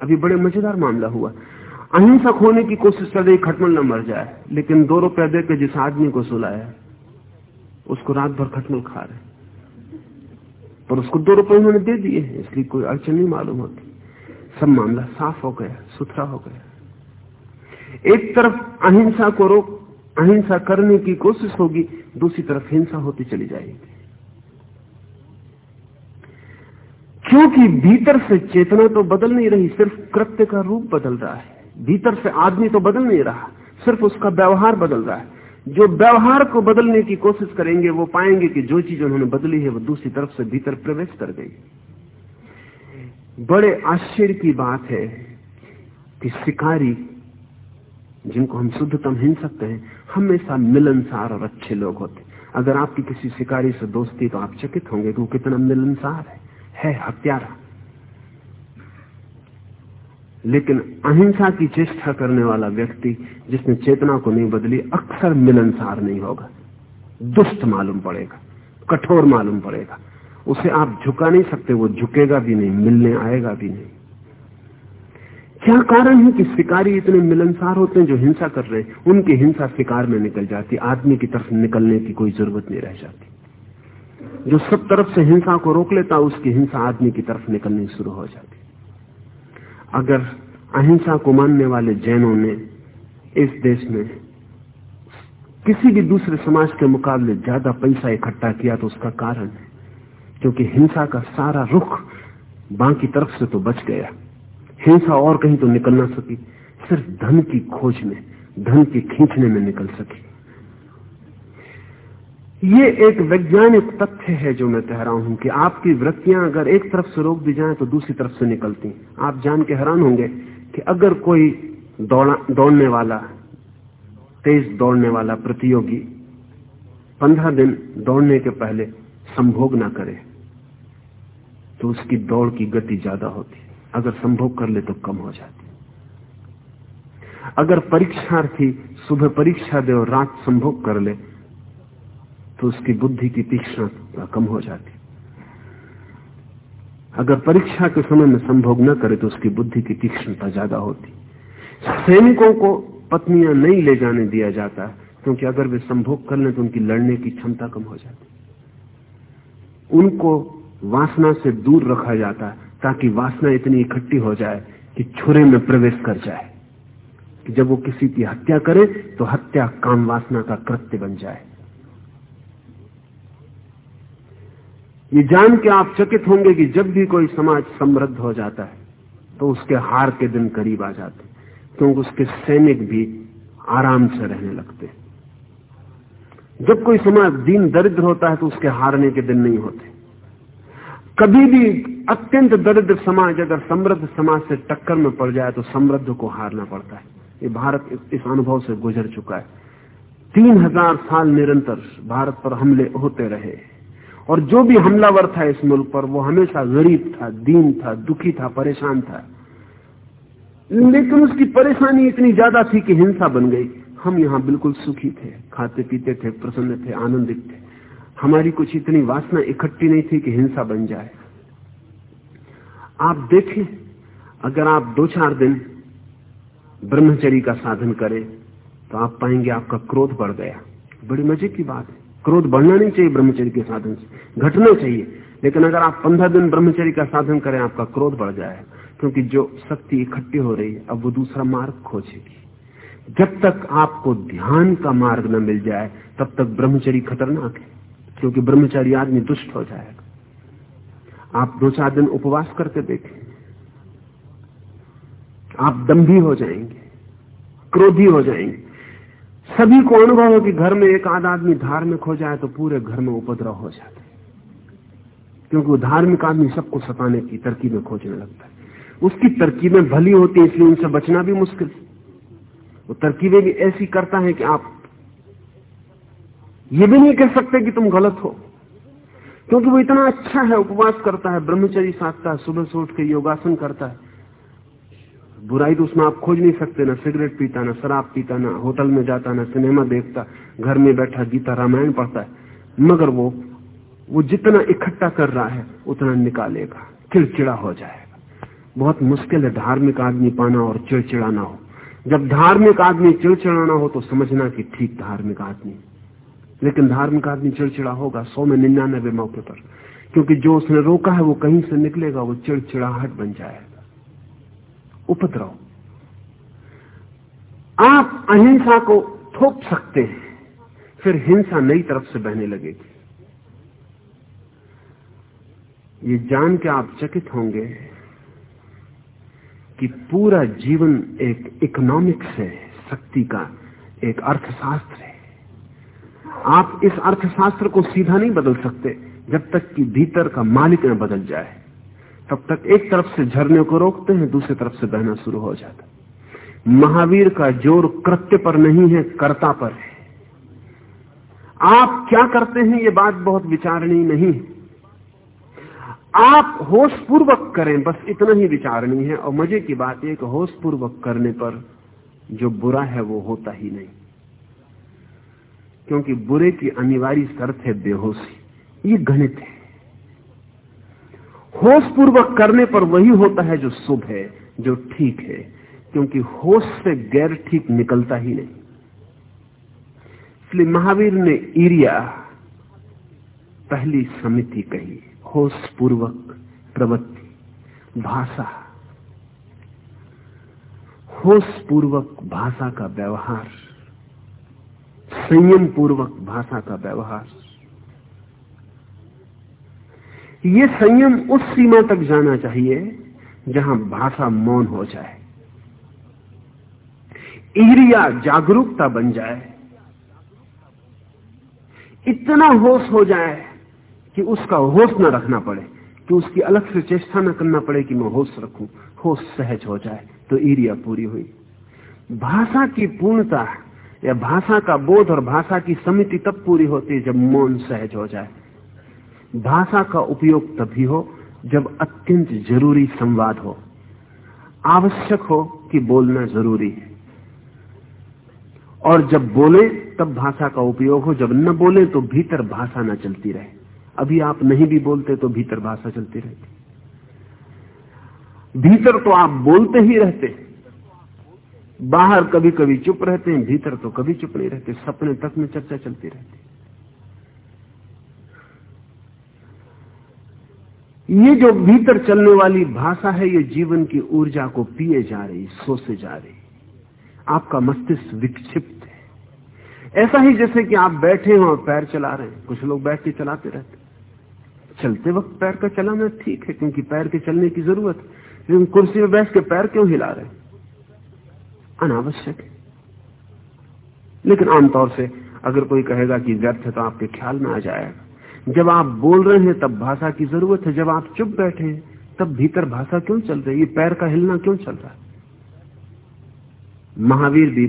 Speaker 2: अभी बड़े मज़ेदार मामला हुआ। अहिंसक होने की कोशिश कर रही खटमल न मर जाए, लेकिन दो रुपया देकर जिस आदमी को सुलाया, उसको रात भर खटमल खा रहे पर उसको दो रुपए उन्होंने दे दिए हैं, इसलिए कोई अड़चन नहीं मालूम होती। सब मामला साफ़ हो गया, सुथरा हो गया। एक तरफ़ अहिंसा को रोक, अहिंसा करने की कोशिश होगी, दूसरी तरफ़ हिंसा होती चली जाएगी। क्योंकि भीतर से चेतना तो बदल नहीं रही, सिर्फ़ कृत्य का रूप बदल रहा है। भीतर से आदमी तो बदल नहीं रहा, सिर्फ़ उसका व्यवहार बदल रहा है। जो व्यवहार को बदलने की कोशिश करेंगे, वो पाएँगे कि जो चीज़ उन्होंने बदली है, वो दूसरी तरफ़ से भीतर प्रवेश कर गई। बड़े आश्चर्य की बात है कि शिकारी, जिनको हम शुद्धतम सकते हैं, हमेशा मिलनसार और अच्छे लोग होते अगर आपकी किसी शिकारी से दोस्ती तो आप चकित होंगे कि वो कितना मिलनसार है। है हत्यारा। लेकिन अहिंसा की चेष्टा करने वाला व्यक्ति जिसने चेतना को नहीं बदली, अक्सर मिलनसार नहीं होगा। दुष्ट मालूम पड़ेगा, कठोर मालूम पड़ेगा। उसे आप झुका नहीं सकते, वो झुकेगा भी नहीं, मिलने आएगा भी नहीं। क्या कारण है कि शिकारी इतने मिलनसार होते हैं जो हिंसा कर रहे हैं? उनकी हिंसा शिकार में निकल जाती, आदमी की तरफ़ निकलने की कोई ज़रूरत नहीं रह जाती। जो सब तरफ़ से हिंसा को रोक लेता, उसकी हिंसा आदमी की तरफ़ निकलनी शुरू हो जाती। अगर अहिंसा को मानने वाले जैनों ने इस देश में किसी भी दूसरे समाज के मुकाबले ज़्यादा पैसा इकट्ठा किया तो उसका कारण है, क्योंकि हिंसा का सारा रुख बाकी तरफ़ से तो बच गया। हिंसा और कहीं तो निकल ना सकी, सिर्फ़ धन की खोज में, धन के खींचने में निकल सकी। ये एक वैज्ञानिक तथ्य है जो मैं कह रहा हूँ कि आपकी वृत्तियाँ अगर एक तरफ़ से रोक दी जाए तो दूसरी तरफ़ से निकलती। आप जान के हैरान होंगे कि अगर कोई दौड़ा, दौड़ने वाला, तेज दौड़ने वाला प्रतियोगी पंद्रह दिन दौड़ने के पहले संभोग ना करे तो उसकी दौड़ की गति ज़्यादा होती। अगर संभोग कर ले तो कम हो जाती। अगर परीक्षार्थी सुबह परीक्षा दे और रात संभोग कर ले तो उसकी बुद्धि की तीक्ष्णता कम हो जाती। अगर परीक्षा के समय में संभोग न करे तो उसकी बुद्धि की तीक्ष्णता ज़्यादा होती। सैनिकों को पत्नियाँ नहीं ले जाने दिया जाता, क्योंकि अगर वे संभोग कर लें तो उनकी लड़ने की क्षमता कम हो जाती। उनको वासना से दूर रखा जाता, ताकि वासना इतनी इकट्ठी हो जाए कि छुरे में प्रवेश कर जाए। कि जब वो किसी की हत्या करे तो हत्या काम वासना का कृत्य बन जाए। ये जान के आप चकित होंगे कि जब भी कोई समाज समृद्ध हो जाता है तो उसके हार के दिन करीब आ जाते क्योंकि उसके सैनिक भी आराम से रहने लगते जब कोई समाज दीन दरिद्र होता है तो उसके हारने के दिन नहीं होते। कभी भी अत्यंत दरिद्र समाज अगर समृद्ध समाज से टक्कर में पड़ जाए तो समृद्ध को हारना पड़ता है। ये भारत इस अनुभव से गुजर चुका है। तीन हज़ार साल निरंतर भारत पर हमले होते रहे। और जो भी हमलावर था इस मुल्क पर, वो हमेशा गरीब था, दीन था, दुखी था, परेशान था। लेकिन उसकी परेशानी इतनी ज़्यादा थी कि हिंसा बन गई। हम यहाँ बिल्कुल सुखी थे, खाते पीते थे, प्रसन्न थे, आनंदित थे। हमारी कुछ इतनी वासना इकट्ठी नहीं थी कि हिंसा बन जाए। आप देखें, अगर आप दो चार दिन ब्रह्मचरी का साधन करें तो आप पाएँगे आपका क्रोध बढ़ गया। बड़ी मज़े की बात है। क्रोध बढ़ना नहीं चाहिए ब्रह्मचर्य के साधन से, घटना चाहिए। लेकिन अगर आप पंद्रह दिन ब्रह्मचर्य का साधन करें, आपका क्रोध बढ़ जाए, क्योंकि जो शक्ति इकट्ठी हो रही है, अब वो दूसरा मार्ग खोजेगी। जब तक आपको ध्यान का मार्ग न मिल जाए, तब तक ब्रह्मचर्य खतरनाक है, क्योंकि ब्रह्मचारी आदमी दुष्ट हो जाएगा। आप दो चार दिन उपवास करके देखें, आप दम्भी हो जाएँगे, क्रोधी हो जाएँगे। सभी को अनुभव हो कि घर में एक आध आदमी धार्मिक हो जाए तो पूरे घर में उपद्रव हो जाते क्योंकि वो धार्मिक आदमी सबको सताने की तरकीबें खोजने लगता है। उसकी तरकीबें भली होती है, इसलिए उनसे बचना भी मुश्किल वो तरकीबें भी ऐसी करता है कि आप ये भी नहीं कह सकते कि तुम गलत हो। क्योंकि वो इतना अच्छा है, उपवास करता है ब्रह्मचरी साधता है, सुबह से उठ के योगासन करता है। बुराई तो उसमें आप खोज नहीं सकते, ना सिगरेट पीता, ना शराब पीता, ना होटल में जाता, ना सिनेमा देखता, घर में बैठा गीता रामायण पढ़ता है। मगर वो वो जितना इकट्ठा कर रहा है, उतना निकालेगा, चिड़चिड़ा हो जाएगा। बहुत मुश्किल है धार्मिक आदमी पाना और चिड़चिड़ाना हो। जब धार्मिक आदमी चिड़चिड़ाना हो तो समझना कि ठीक धार्मिक आदमी। लेकिन धार्मिक आदमी चिड़चिड़ा होगा, सौ में निन्यानबे मौके पर। क्योंकि जो उसने रोका है, वो कहीं से निकलेगा, वो चिड़चिड़ाहट बन जाएगा। उपद्रव। आप अहिंसा को थोप सकते हैं, फिर हिंसा नई तरफ़ से बहने लगेगी। ये जान के आप चकित होंगे कि पूरा जीवन एक इकोनॉमिक्स है, शक्ति का एक अर्थशास्त्र है। आप इस अर्थशास्त्र को सीधा नहीं बदल सकते, जब तक कि भीतर का मालिक न बदल जाए। तब तक एक तरफ़ से झरने को रोकते हैं, दूसरी तरफ़ से बहना शुरू हो जाता महावीर का ज़ोर कृत्य पर नहीं है, कर्ता पर है। आप क्या करते हैं, ये बात बहुत विचारणीय नहीं है। आप होश पूर्वक करें, बस इतना ही विचारणीय है। और मज़े की बात यह कि होश पूर्वक करने पर जो बुरा है, वो होता ही नहीं। क्योंकि बुरे की अनिवार्य शर्त है बेहोशी। ये गणित है। होश पूर्वक करने पर वही होता है जो शुभ है, जो ठीक है, क्योंकि होश से गैर ठीक निकलता ही नहीं। इसलिए महावीर ने ईरिया पहली समिति कही होश पूर्वक प्रवृत्ति, भाषा। होश पूर्वक भाषा का व्यवहार संयम पूर्वक भाषा का व्यवहार। ये संयम उस सीमा तक जाना चाहिए जहाँ भाषा मौन हो जाए। ईरिया जागरूकता बन जाए। इतना होश हो जाए कि उसका होश न रखना पड़े, कि उसकी अलग से चेष्टा न करना पड़े कि मैं होश रखूँ, होश सहज हो जाए तो ईरिया पूरी हुई। भाषा की पूर्णता या भाषा का बोध और भाषा की समिति तब पूरी होती है जब मौन सहज हो जाए। भाषा का उपयोग तभी हो जब अत्यंत ज़रूरी संवाद हो। आवश्यक हो कि बोलना ज़रूरी है। और जब बोले, तब भाषा का उपयोग हो। जब न बोले तो भीतर भाषा न चलती रहे। अभी आप नहीं भी बोलते तो भीतर भाषा चलती रहती। भीतर तो आप बोलते ही रहते। बाहर कभी कभी चुप रहते हैं भीतर तो कभी चुप नहीं रहते। सपने तक में चर्चा चलती रहती। ये जो भीतर चलने वाली भाषा है, ये जीवन की ऊर्जा को पिए जा रही, सोसे जा रही। आपका मस्तिष्क विक्षिप्त है। ऐसा ही जैसे कि आप बैठे हो और पैर चला रहे हैं। कुछ लोग बैठ के चलाते रहते चलते वक्त पैर का चलाना ठीक है, क्योंकि पैर के चलने की ज़रूरत है। लेकिन कुर्सी में बैठ के पैर क्यों हिला रहे अनावश्यक लेकिन आमतौर से अगर कोई कहेगा कि व्यर्थ है तो आपके ख्याल में आ जाएगा। जब आप बोल रहे हैं, तब भाषा की ज़रूरत है। जब आप चुप बैठे हैं, तब भीतर भाषा क्यों चल रही है? पैर का हिलना क्यों चल रहा है? महावीर भी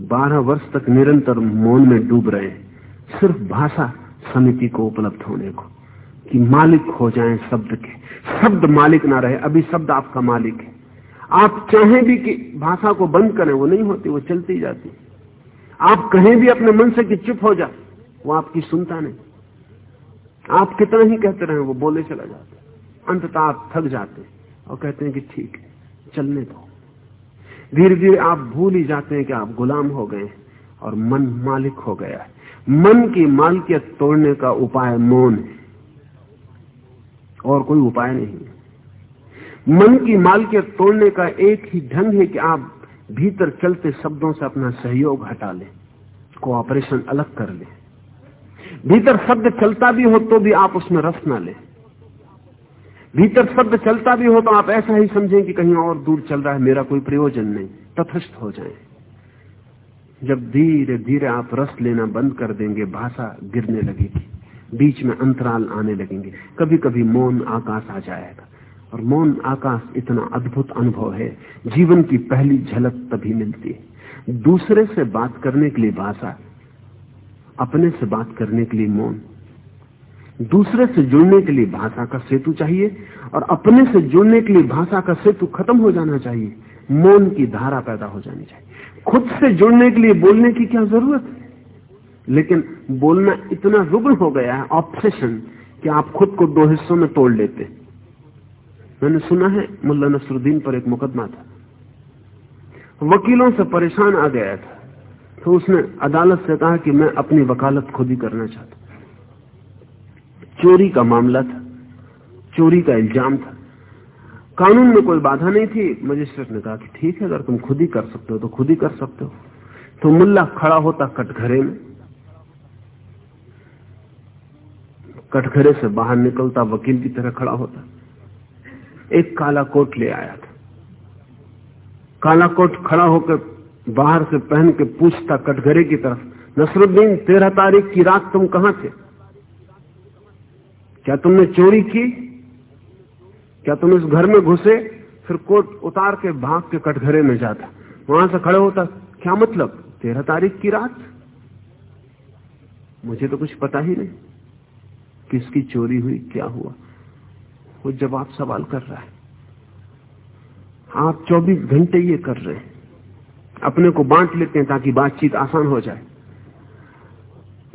Speaker 2: बारह वर्ष तक निरंतर मौन में डूब रहे हैं। सिर्फ़ भाषा समिति को उपलब्ध होने को, कि मालिक हो जाएँ शब्द के। शब्द मालिक ना रहे, अभी शब्द आपका मालिक है। आप चाहें भी कि भाषा को बंद करें, वो नहीं होती, वो चलती जाती आप कहें भी अपने मन से कि चुप हो जा। वो आपकी सुनता नहीं। आप कितना ही कहते रहे, वो बोले चला जाते अंततः आप थक जाते और कहते हैं कि ठीक है, चलने दो। धीरे धीरे आप भूल ही जाते हैं कि आप गुलाम हो गए और मन मालिक हो गया है। मन की मालकियत तोड़ने का उपाय मौन है। और कोई उपाय नहीं मन की मालकियत तोड़ने का एक ही ढंग है कि आप भीतर चलते शब्दों से अपना सहयोग हटा लें, कोऑपरेशन अलग कर लें। भीतर शब्द चलता भी हो तो भी आप उसमें रस ना लें। भीतर शब्द चलता भी हो तो आप ऐसा ही समझें कि कहीं और दूर चल रहा है, मेरा कोई प्रयोजन नहीं, तथस्थ हो जाए। जब धीरे धीरे आप रस लेना बंद कर देंगे, भाषा गिरने लगेगी, बीच में अंतराल आने लगेंगे। कभी कभी मौन आकाश आ जाएगा, और मौन आकाश इतना अद्भुत अनुभव है, जीवन की पहली झलक तभी मिलती है। दूसरे से बात करने के लिए भाषा अपने से बात करने के लिए मौन, दूसरे से जुड़ने के लिए भाषा का सेतु चाहिए, और अपने से जुड़ने के लिए भाषा का सेतु खत्म हो जाना चाहिए, मौन की धारा पैदा हो जानी चाहिए। खुद से जुड़ने के लिए बोलने की क्या ज़रूरत है? लेकिन बोलना इतना रुग्ण हो गया है ऑप्रेशन कि आप खुद को दो हिस्सों में तोड़ लेते। मैंने सुना है, मुल्ला नसरुद्दीन पर एक मुकदमा था। वकीलों से परेशान आ गया था। तो उसने अदालत से कहा कि मैं अपनी वकालत खुद ही करना चाहता चोरी का मामला था, चोरी का इल्ज़ाम था। कानून में कोई बाधा नहीं थी। मजिस्ट्रेट ने कहा कि ठीक है, अगर तुम खुद ही कर सकते हो तो खुद ही कर सकते हो। तो मुल्ला खड़ा होता कटघरे में। कटघरे से बाहर निकलता वकील की तरह खड़ा होता। एक काला कोट ले आया था। काला कोट खड़ा होकर बाहर से पहन के पूछता कटघरे की तरफ़, नसरुद्दीन, तेरह तारीख की रात तुम कहाँ थे? क्या तुमने चोरी की? क्या तुम इस घर में घुसे? फिर कोट उतार के भाग के कटघरे में जाता। वहाँ से खड़े होता, क्या मतलब? तेरह तारीख की रात? मुझे तो कुछ पता ही नहीं। किसकी चोरी हुई, क्या हुआ? वो जवाब सवाल कर रहा है। आप 24 घंटे ये कर रहे हैं। अपने को बांट लेते हैं ताकि बातचीत आसान हो जाए।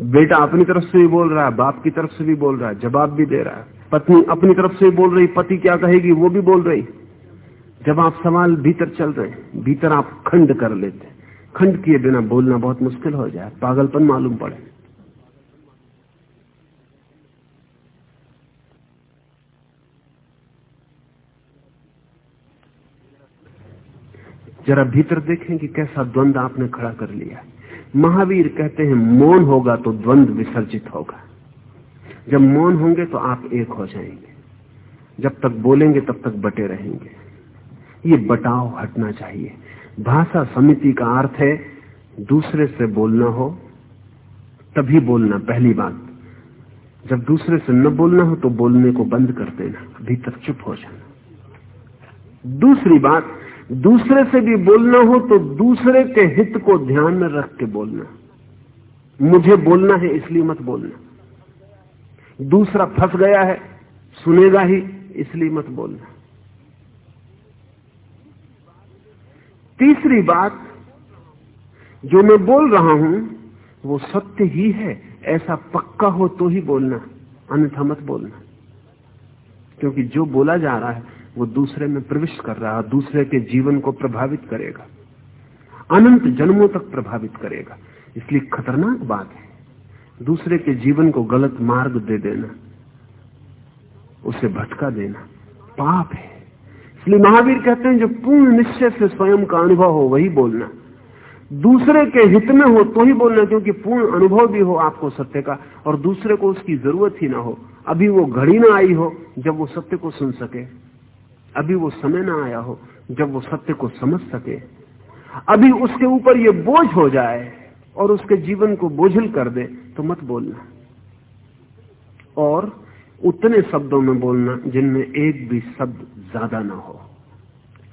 Speaker 2: बेटा अपनी तरफ़ से भी बोल रहा है, बाप की तरफ़ से भी बोल रहा है, जवाब भी दे रहा है। पत्नी अपनी तरफ़ से बोल रही, पति क्या कहेगी वो भी बोल रही। जब आप सवाल भीतर चल रहे भीतर आप खंड कर लेते खंड किए बिना बोलना बहुत मुश्किल हो जाए, पागलपन मालूम पड़े। जरा भीतर देखें कि कैसा द्वंद आपने खड़ा कर लिया। महावीर कहते हैं, मौन होगा तो द्वंद विसर्जित होगा। जब मौन होंगे तो आप एक हो जाएँगे। जब तक बोलेंगे तब तक बटे रहेंगे। ये बटाव हटना चाहिए। भाषा समिति का अर्थ है, दूसरे से बोलना हो, तभी बोलना, पहली बात। जब दूसरे से न बोलना हो तो बोलने को बंद कर देना, भीतर चुप हो जाना। दूसरी बात दूसरे से भी बोलना हो तो दूसरे के हित को ध्यान में रख के बोलना। मुझे बोलना है, इसलिए मत बोलना। दूसरा फंस गया है, सुनेगा ही, इसलिए मत बोलना। तीसरी बात, जो मैं बोल रहा हूँ, वो सत्य ही है। ऐसा पक्का हो तो ही बोलना, अन्यथा मत बोलना। क्योंकि जो बोला जा रहा है वो दूसरे में प्रविष्ट कर रहा है दूसरे के जीवन को प्रभावित करेगा। अनंत जन्मों तक प्रभावित करेगा। इसलिए खतरनाक बात है, दूसरे के जीवन को गलत मार्ग दे देना, उसे भटका देना पाप है। इसलिए महावीर कहते हैं, जो पूर्ण निश्चय से स्वयं का अनुभव हो, वही बोलना। दूसरे के हित में हो तो ही बोलना, क्योंकि पूर्ण अनुभव भी हो आपको सत्य का, और दूसरे को उसकी ज़रूरत ही ना हो। अभी वो घड़ी ना आई हो, जब वो सत्य को सुन सके। अभी वो समय ना आया हो जब वो सत्य को समझ सके। अभी उसके ऊपर ये बोझ हो जाए और उसके जीवन को बोझिल कर दे तो मत बोलना। और उतने शब्दों में बोलना जिनमें एक भी शब्द ज़्यादा ना हो।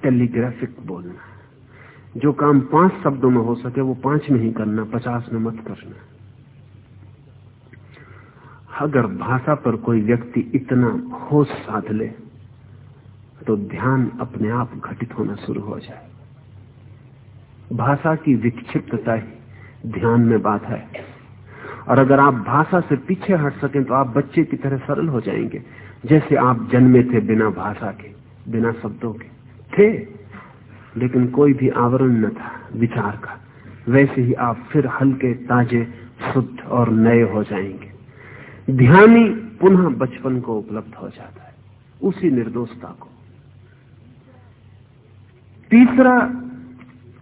Speaker 2: टेलीग्राफिक बोलना। जो काम पाँच शब्दों में हो सके, वो पाँच में ही करना, पचास में मत करना। अगर भाषा पर कोई व्यक्ति इतना होश साध ले तो ध्यान अपने आप घटित होना शुरू हो जाए। भाषा की विक्षिप्तता ही ध्यान में बात है। और अगर आप भाषा से पीछे हट सकें तो आप बच्चे की तरह सरल हो जाएँगे। जैसे आप जन्मे थे बिना भाषा के, बिना शब्दों के। थे, लेकिन कोई भी आवरण न था विचार का। वैसे ही आप फिर हल्के, ताजे, शुद्ध और नए हो जाएँगे। ध्यानी पुनः बचपन को उपलब्ध हो जाता है। उसी निर्दोषता को। तीसरा,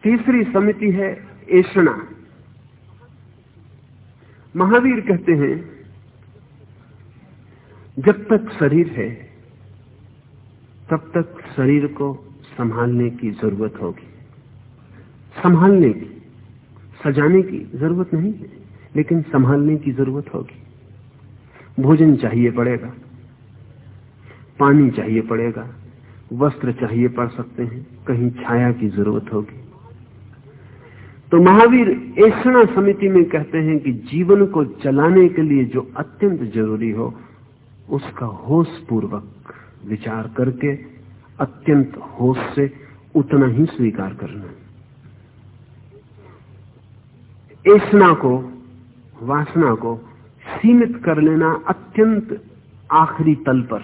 Speaker 2: तीसरी समिति है ऐसा महावीर कहते हैं, जब तक शरीर है, तब तक शरीर को संभालने की ज़रूरत होगी। संभालने की, सजाने की ज़रूरत नहीं है, लेकिन संभालने की ज़रूरत होगी। भोजन चाहिए पड़ेगा, पानी चाहिए पड़ेगा वस्त्र चाहिए पड़ सकते हैं, कहीं छाया की ज़रूरत होगी। तो महावीर ऐसा समिति में कहते हैं कि जीवन को चलाने के लिए जो अत्यंत ज़रूरी हो, उसका होश पूर्वक विचार करके अत्यंत होश से उतना ही स्वीकार करना ऐसना को, वासना को सीमित कर लेना अत्यंत आखिरी तल पर।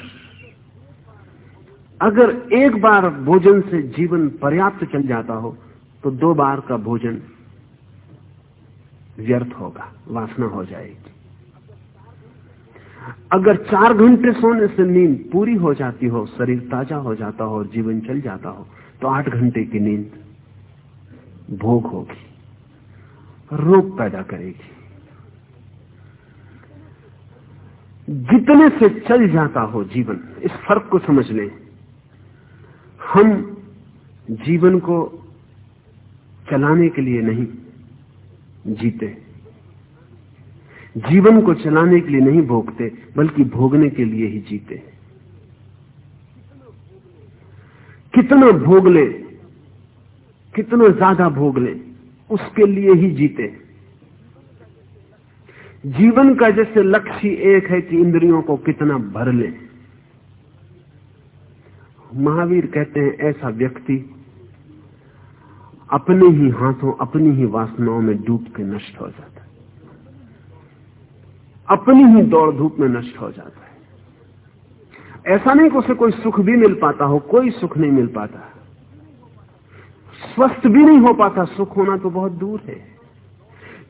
Speaker 2: अगर एक बार भोजन से जीवन पर्याप्त चल जाता हो तो दो बार का भोजन व्यर्थ होगा, वासना हो जाएगी। अगर चार घंटे सोने से नींद पूरी हो जाती हो, शरीर ताज़ा हो जाता हो और जीवन चल जाता हो तो आठ घंटे की नींद भोग होगी, रोग पैदा करेगी। जितने से चल जाता हो जीवन, इस फ़र्क को समझ लें। हम जीवन को चलाने के लिए नहीं जीते। जीवन को चलाने के लिए नहीं भोगते, बल्कि भोगने के लिए ही जीते। कितना भोग ले, कितना ज़्यादा भोग ले, उसके लिए ही जीते। जीवन का जैसे लक्ष्य एक है कि इंद्रियों को कितना भर ले। महावीर कहते हैं, ऐसा व्यक्ति अपने ही हाथों, अपनी ही वासनाओं में डूब के नष्ट हो जाता है। अपनी ही दौड़ धूप में नष्ट हो जाता है। ऐसा नहीं कि उसे कोई सुख भी मिल पाता हो, कोई सुख नहीं मिल पाता। स्वस्थ भी नहीं हो पाता, सुख होना तो बहुत दूर है।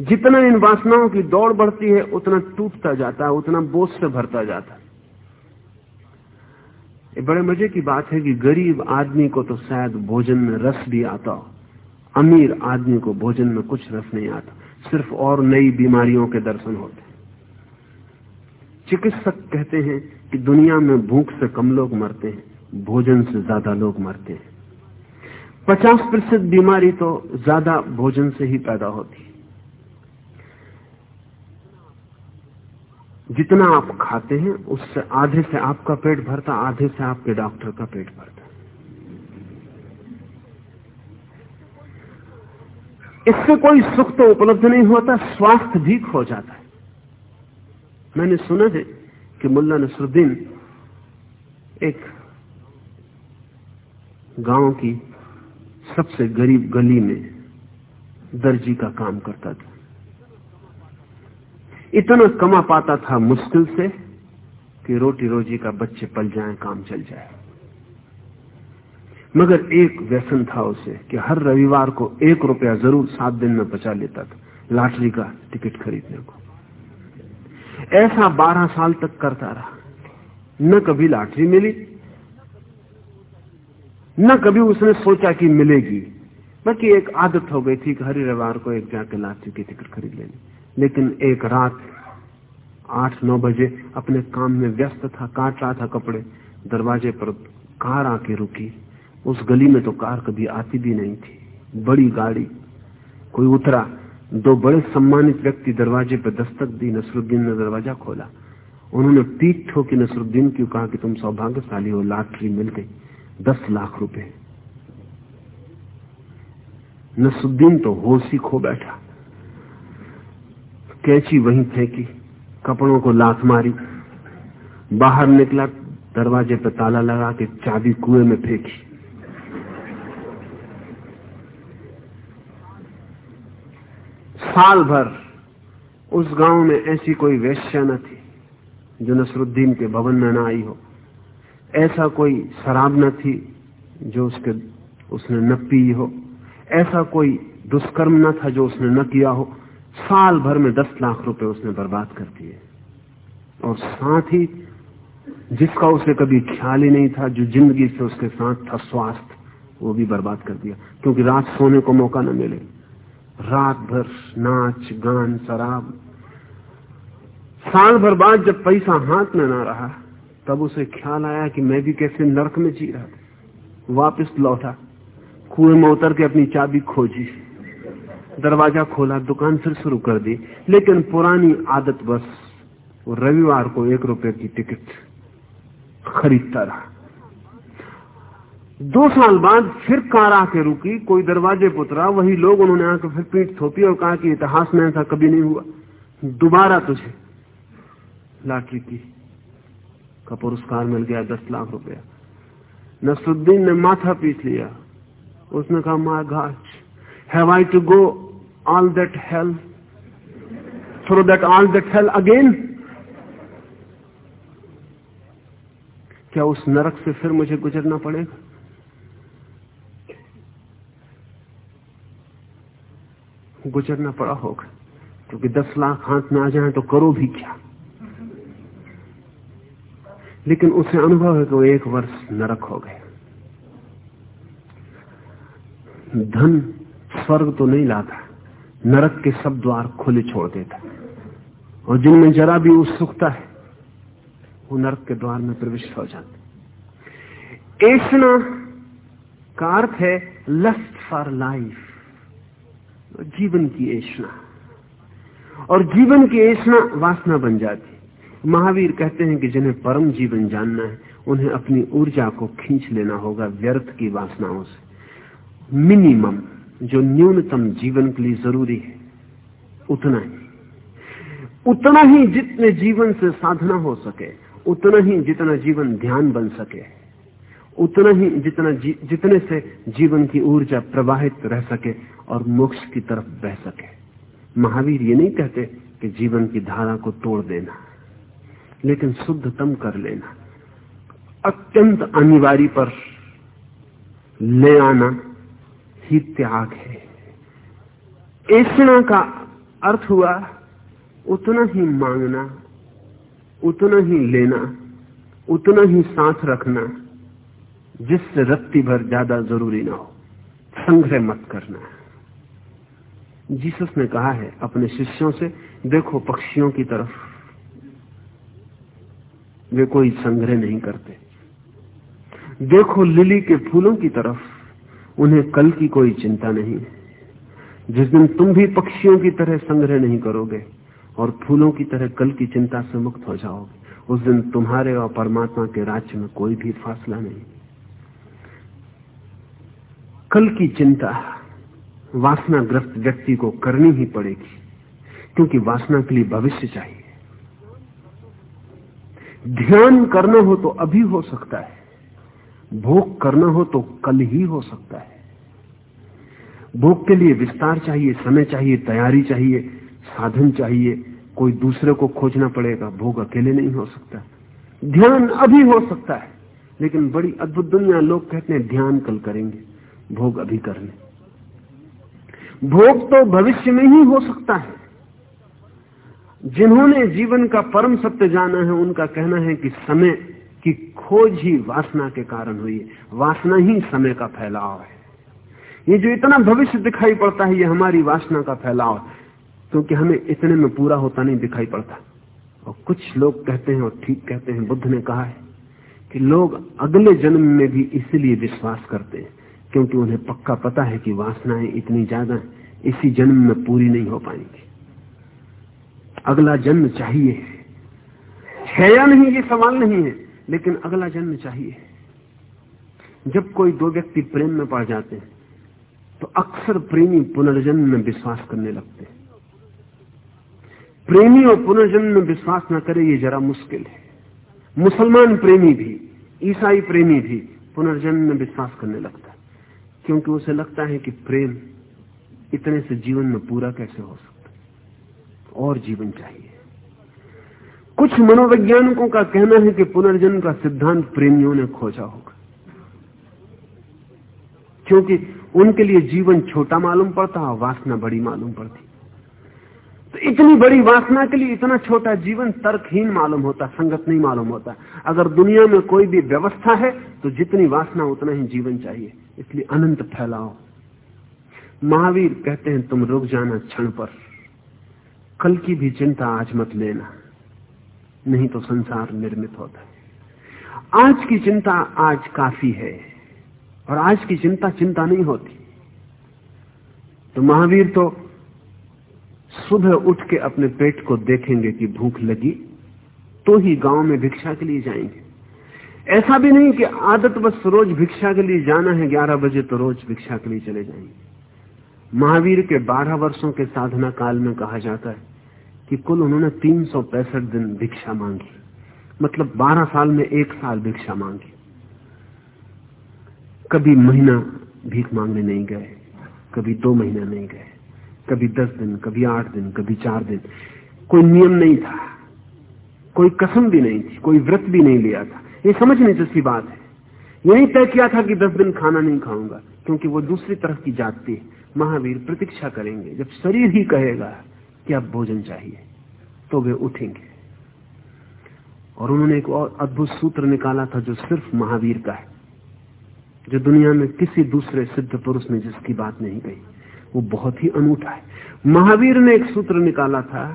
Speaker 2: जितना इन वासनाओं की दौड़ बढ़ती है, उतना टूटता जाता है, उतना बोझ से भरता जाता है। बड़े मज़े की बात है कि गरीब आदमी को तो शायद भोजन में रस भी आता, अमीर आदमी को भोजन में कुछ रस नहीं आता, सिर्फ़ और नई बीमारियों के दर्शन होते चिकित्सक कहते हैं कि दुनिया में भूख से कम लोग मरते हैं, भोजन से ज़्यादा लोग मरते हैं। पचास प्रतिशत बीमारी तो ज़्यादा भोजन से ही पैदा होती है। जितना आप खाते हैं, उससे आधे से आपका पेट भरता, आधे से आपके डॉक्टर का पेट भरता। इससे कोई सुख तो उपलब्ध नहीं होता, स्वास्थ्य भी खो जाता है। मैंने सुना है कि मुल्ला नसरुद्दीन एक गाँव की सबसे गरीब गली में दर्जी का काम करता था। इतना कमा पाता था मुश्किल से कि रोटी रोजी का बच्चे पल जाए, काम चल जाए। मगर एक व्यसन था उसे कि हर रविवार को एक रुपया ज़रूर सात दिन में बचा लेता था, लॉटरी का टिकट खरीदने को। ऐसा बारह साल तक करता रहा। न कभी लॉटरी मिली, न कभी उसने सोचा कि मिलेगी बाकी एक आदत हो गई थी कि हर रविवार को एक जाके लॉटरी की टिकट खरीद लेनी। लेकिन एक रात आठ नौ बजे अपने काम में व्यस्त था, काट रहा था कपड़े, दरवाजे पर कार आके रुकी। उस गली में तो कार कभी आती भी नहीं थी। बड़ी गाड़ी। कोई उतरा, दो बड़े सम्मानित व्यक्ति दरवाजे पर दस्तक दी, नसरुद्दीन ने दरवाज़ा खोला। उन्होंने पीठ ठोकी, नसरुद्दीन की कहा कि तुम सौभाग्यशाली हो, लॉटरी मिल गई। दस लाख रुपए। नसरुद्दीन तो होश ही खो बैठा। कैची वहीं फेंकी, कपड़ों को लात मारी। बाहर निकला, दरवाजे पर ताला लगा के चाबी कुएँ में फेंकी। साल भर उस गाँव में ऐसी कोई वेश्या न थी, जो नसरुद्दीन के भवन में न आई हो। ऐसा कोई शराब न थी, जो उसके, उसने न पी हो। ऐसा कोई दुष्कर्म न था, जो उसने न किया हो। साल भर में दस लाख रुपए उसने बर्बाद कर दिए। और साथ ही जिसका उसे कभी ख्याल ही नहीं था, जो ज़िंदगी से उसके साथ था स्वास्थ्य, वो भी बर्बाद कर दिया। क्योंकि रात सोने को मौका न मिले। रात भर नाच, गान, शराब। साल भर बाद जब पैसा हाथ में ना रहा, तब उसे ख्याल आया कि मैं भी कैसे नरक में जी रहा वापस लौटा। कुएँ में उतर के अपनी चाबी खोजी। दरवाज़ा खोला, दुकान फिर शुरू कर दी। लेकिन पुरानी आदत बस, वो रविवार को एक रुपए की टिकट खरीदता रहा। दो साल बाद फिर कार आके रुकी, कोई दरवाजे पुतरा, वही लोग उन्होंने आकर फिर पीठ थोपी और कहा कि इतिहास में ऐसा कभी नहीं हुआ। दोबारा तुझे लाठी की का पुरस्कार मिल गया, दस लाख रुपया। नसरुद्दीन ने माथा पीट लिया। उसने कहा घाच have I to go all that hell, through that all that hell again? क्या उस नरक से फिर मुझे गुजरना पड़ेगा? गुजरना पड़ा होगा क्योंकि दस लाख हाथ में आ जाए तो करो भी क्या? लेकिन उसे अनुभव है कि वो एक वर्ष नरक हो गए धन स्वर्ग तो नहीं लाता। नरक के सब द्वार खुले छोड़ देता और जिनमें जरा भी उत्सुकता है, वो नरक के द्वार में प्रविष्ट हो जाते ऐसा का अर्थ है लस्ट फॉर लाइफ जीवन की ऐसा। और जीवन की ऐसा वासना बन जाती महावीर कहते हैं कि जिन्हें परम जीवन जानना है, उन्हें अपनी ऊर्जा को खींच लेना होगा व्यर्थ की वासनाओं से। मिनिमम जो न्यूनतम जीवन के लिए ज़रूरी है उतना ही। उतना ही जितने जीवन से साधना हो सके उतना ही जितना जीवन ध्यान बन सके उतना ही जितना जी, जितने से जीवन की ऊर्जा प्रवाहित रह सके और मोक्ष की तरफ़ बह सके। महावीर ये नहीं कहते कि जीवन की धारा को तोड़ देना लेकिन शुद्धतम कर लेना। अत्यंत अनिवार्य पर ले आना ही त्याग है। ऐसा का अर्थ हुआ, उतना ही मांगना, उतना ही लेना, उतना ही साथ रखना, जिससे रत्ती भर ज़्यादा ज़रूरी ना हो। संग्रह मत करना। जीसस ने कहा है अपने शिष्यों से, देखो पक्षियों की तरफ़। वे कोई संग्रह नहीं करते। देखो लिली के फूलों की तरफ़। उन्हें कल की कोई चिंता नहीं। जिस दिन तुम भी पक्षियों की तरह संग्रह नहीं करोगे और फूलों की तरह कल की चिंता से मुक्त हो जाओगे, उस दिन तुम्हारे और परमात्मा के राज्य में कोई भी फासला नहीं। कल की चिंता वासनाग्रस्त व्यक्ति को करनी ही पड़ेगी, क्योंकि वासना के लिए भविष्य चाहिए। ध्यान करना हो तो अभी हो सकता है। भोग करना हो तो कल ही हो सकता है। भोग के लिए विस्तार चाहिए, समय चाहिए, तैयारी चाहिए, साधन चाहिए, कोई दूसरे को खोजना पड़ेगा, भोग अकेले नहीं हो सकता। ध्यान अभी हो सकता है, लेकिन बड़ी अद्भुत दुनिया लोग कहते हैं, ध्यान कल करेंगे, भोग अभी कर ले। भोग तो भविष्य में ही हो सकता है। जिन्होंने जीवन का परम सत्य जाना है, उनका कहना है कि समय की खोज ही वासना के कारण हुई। वासना ही समय का फैलाव है। ये जो इतना भविष्य दिखाई पड़ता है, ये हमारी वासना का फैलाव है। क्योंकि हमें इतने में पूरा होता नहीं दिखाई पड़ता। और कुछ लोग कहते हैं और ठीक कहते हैं, बुद्ध ने कहा है कि लोग अगले जन्म में भी इसलिए विश्वास करते हैं, क्योंकि उन्हें पक्का पता है कि वासनाएँ इतनी ज़्यादा इसी जन्म में पूरी नहीं हो पाएँगी। अगला जन्म चाहिए। है या नहीं, ये सवाल नहीं है। लेकिन अगला जन्म चाहिए। जब कोई दो व्यक्ति प्रेम में पड़ जाते हैं तो अक्सर प्रेमी पुनर्जन्म में विश्वास करने लगते हैं। प्रेमी और पुनर्जन्म में विश्वास न करे, ये जरा मुश्किल है। मुसलमान प्रेमी भी, ईसाई प्रेमी भी पुनर्जन्म में विश्वास करने लगता है, क्योंकि उसे लगता है कि प्रेम इतने से जीवन में पूरा कैसे हो सकता और जीवन चाहिए। कुछ मनोवैज्ञानिकों का कहना है कि पुनर्जन्म का सिद्धांत प्रेमियों ने खोजा होगा। क्योंकि उनके लिए जीवन छोटा मालूम पड़ता और वासना बड़ी मालूम पड़ती। तो इतनी बड़ी वासना के लिए इतना छोटा जीवन तर्कहीन मालूम होता, संगत नहीं मालूम होता। अगर दुनिया में कोई भी व्यवस्था है तो जितनी वासना, उतना ही जीवन चाहिए। इसलिए अनंत फैलाओ। महावीर कहते हैं, तुम रुक जाना क्षण पर। कल की भी चिंता आज मत लेना। नहीं तो संसार निर्मित होता। है आज की चिंता आज काफ़ी है और आज की चिंता चिंता नहीं होती। तो महावीर तो सुबह उठ के अपने पेट को देखेंगे कि भूख लगी तो ही गाँव में भिक्षा के लिए जाएँगे। ऐसा भी नहीं कि आदत बस रोज भिक्षा के लिए जाना है, ग्यारह बजे तो रोज भिक्षा के लिए चले जाएँगे। महावीर के बारह वर्षों के साधना काल में कहा जाता है कि कुल उन्होंने तीन सौ पैंसठ दिन भिक्षा मांगी। मतलब बारह साल में एक साल भिक्षा मांगी। कभी महीना भीख मांगने नहीं गए, कभी दो महीना नहीं गए, कभी दस दिन, कभी आठ दिन, कभी चार दिन। कोई नियम नहीं था, कोई कसम भी नहीं थी, कोई व्रत भी नहीं लिया था। ये समझने जैसी बात है। यही तय किया था कि दस दिन खाना नहीं खाऊँगा, क्योंकि वो दूसरी तरफ़ की जाति महावीर प्रतीक्षा करेंगे, जब शरीर ही कहेगा कि अब भोजन चाहिए तो वे उठेंगे। और उन्होंने एक और अद्भुत सूत्र निकाला था जो सिर्फ़ महावीर का है, जो दुनिया में किसी दूसरे सिद्ध पुरुष ने जिसकी बात नहीं कही, वो बहुत ही अनूठा है। महावीर ने एक सूत्र निकाला था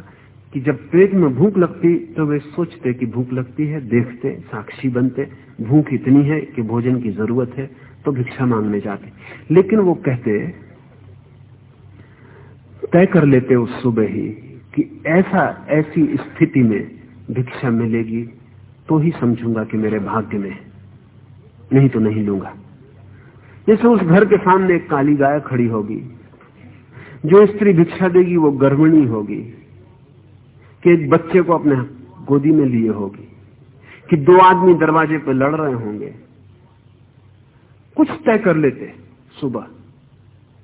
Speaker 2: कि जब पेट में भूख लगती तो वे सोचते कि भूख लगती है, देखते, साक्षी बनते, भूख इतनी है कि भोजन की ज़रूरत है तो भिक्षा मांगने जाते। लेकिन वो कहते तय कर लेते उस सुबह ही कि ऐसा, ऐसी स्थिति में भिक्षा मिलेगी तो ही समझूँगा कि मेरे भाग्य में नहीं तो नहीं लूँगा। जैसे उस घर के सामने एक काली गाय खड़ी होगी, जो स्त्री भिक्षा देगी, वो गर्भिणी होगी, कि एक बच्चे को अपने गोदी में लिए होगी, कि दो आदमी दरवाजे पर लड़ रहे होंगे। कुछ तय कर लेते सुबह,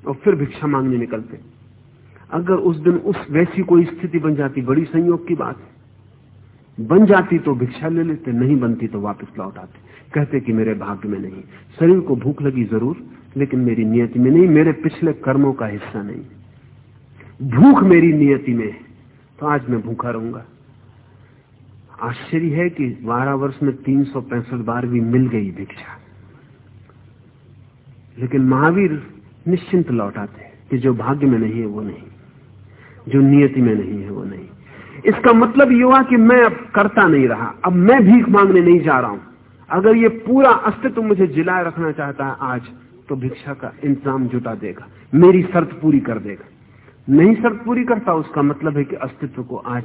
Speaker 2: और फिर भिक्षा मांगने निकलते। अगर उस दिन उस वैसी कोई स्थिति बन जाती, बड़ी संयोग की बात है। बन जाती तो भिक्षा ले लेते, नहीं बनती तो वापस लौट आते। कहते कि मेरे भाग्य में नहीं। शरीर को भूख लगी ज़रूर, लेकिन मेरी नियति में नहीं, मेरे पिछले कर्मों का हिस्सा नहीं। भूख मेरी नियति में है तो आज मैं भूखा रहूँगा। आश्चर्य है कि बारह वर्ष में तीन सौ पैंसठ बार भी मिल गई भिक्षा। लेकिन महावीर निश्चिंत लौटाते कि जो भाग्य में नहीं है, वो नहीं। जो नियति में नहीं है, वो नहीं। इसका मतलब ये हुआ कि मैं अब करता नहीं रहा। अब मैं भीख मांगने नहीं जा रहा हूँ। अगर ये पूरा अस्तित्व मुझे जिलाए रखना चाहता है आज तो भिक्षा का इंतज़ाम जुटा देगा। मेरी शर्त पूरी कर देगा। नहीं शर्त पूरी करता, उसका मतलब है कि अस्तित्व को आज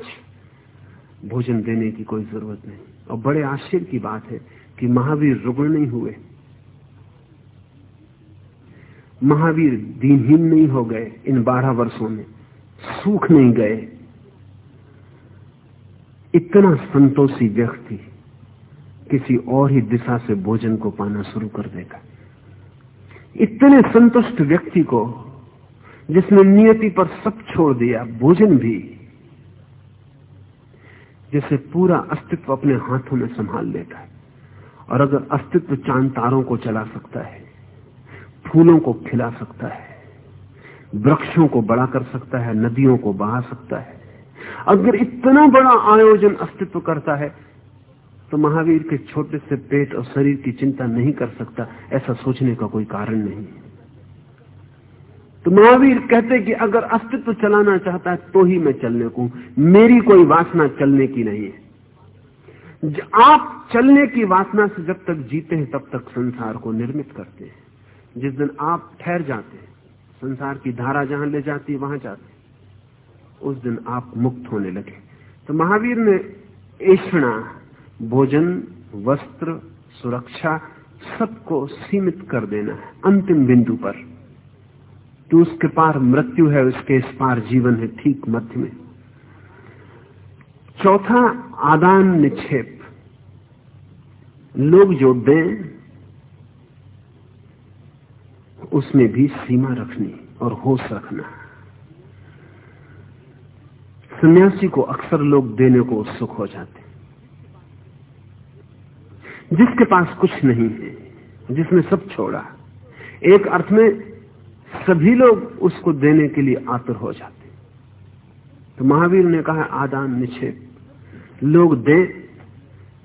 Speaker 2: भोजन देने की कोई ज़रूरत नहीं। और बड़े आश्चर्य की बात है कि महावीर रुग्ण नहीं हुए। महावीर दीनहीन नहीं हो गए इन बारह वर्षों में। सूख नहीं गए। इतना संतोषी व्यक्ति किसी और ही दिशा से भोजन को पाना शुरू कर देगा। इतने संतुष्ट व्यक्ति को, जिसने नियति पर सब छोड़ दिया, भोजन भी, जिसे पूरा अस्तित्व अपने हाथों में संभाल लेता है, और अगर अस्तित्व चाँद तारों को चला सकता है, फूलों को खिला सकता है वृक्षों को बड़ा कर सकता है, नदियों को बहा सकता है। अगर इतना बड़ा आयोजन अस्तित्व करता है तो महावीर के छोटे से पेट और शरीर की चिंता नहीं कर सकता, ऐसा सोचने का कोई कारण नहीं तो महावीर कहते कि अगर अस्तित्व चलाना चाहता है तो ही मैं चलने को मेरी कोई वासना चलने की नहीं है। आप चलने की वासना से जब तक जीते हैं, तब तक संसार को निर्मित करते हैं। जिस दिन आप ठहर जाते हैं संसार की धारा जहाँ ले जाती वहाँ जाते उस दिन आप मुक्त होने लगे। तो महावीर ने ऐषणा भोजन, वस्त्र, सुरक्षा सबको सीमित कर देना है, अंतिम बिंदु पर। कि उसके पार मृत्यु है, उसके इस पार जीवन है, ठीक मध्य में। चौथा आदान निक्षेप। लोग जो दें उसमें भी सीमा रखनी और होश रखना। सन्यासी को अक्सर लोग देने को उत्सुक हो जाते जिसके पास कुछ नहीं है, जिसने सब छोड़ा, एक अर्थ में सभी लोग उसको देने के लिए आतुर हो जाते तो महावीर ने कहा, आदान निक्षेप लोग दे,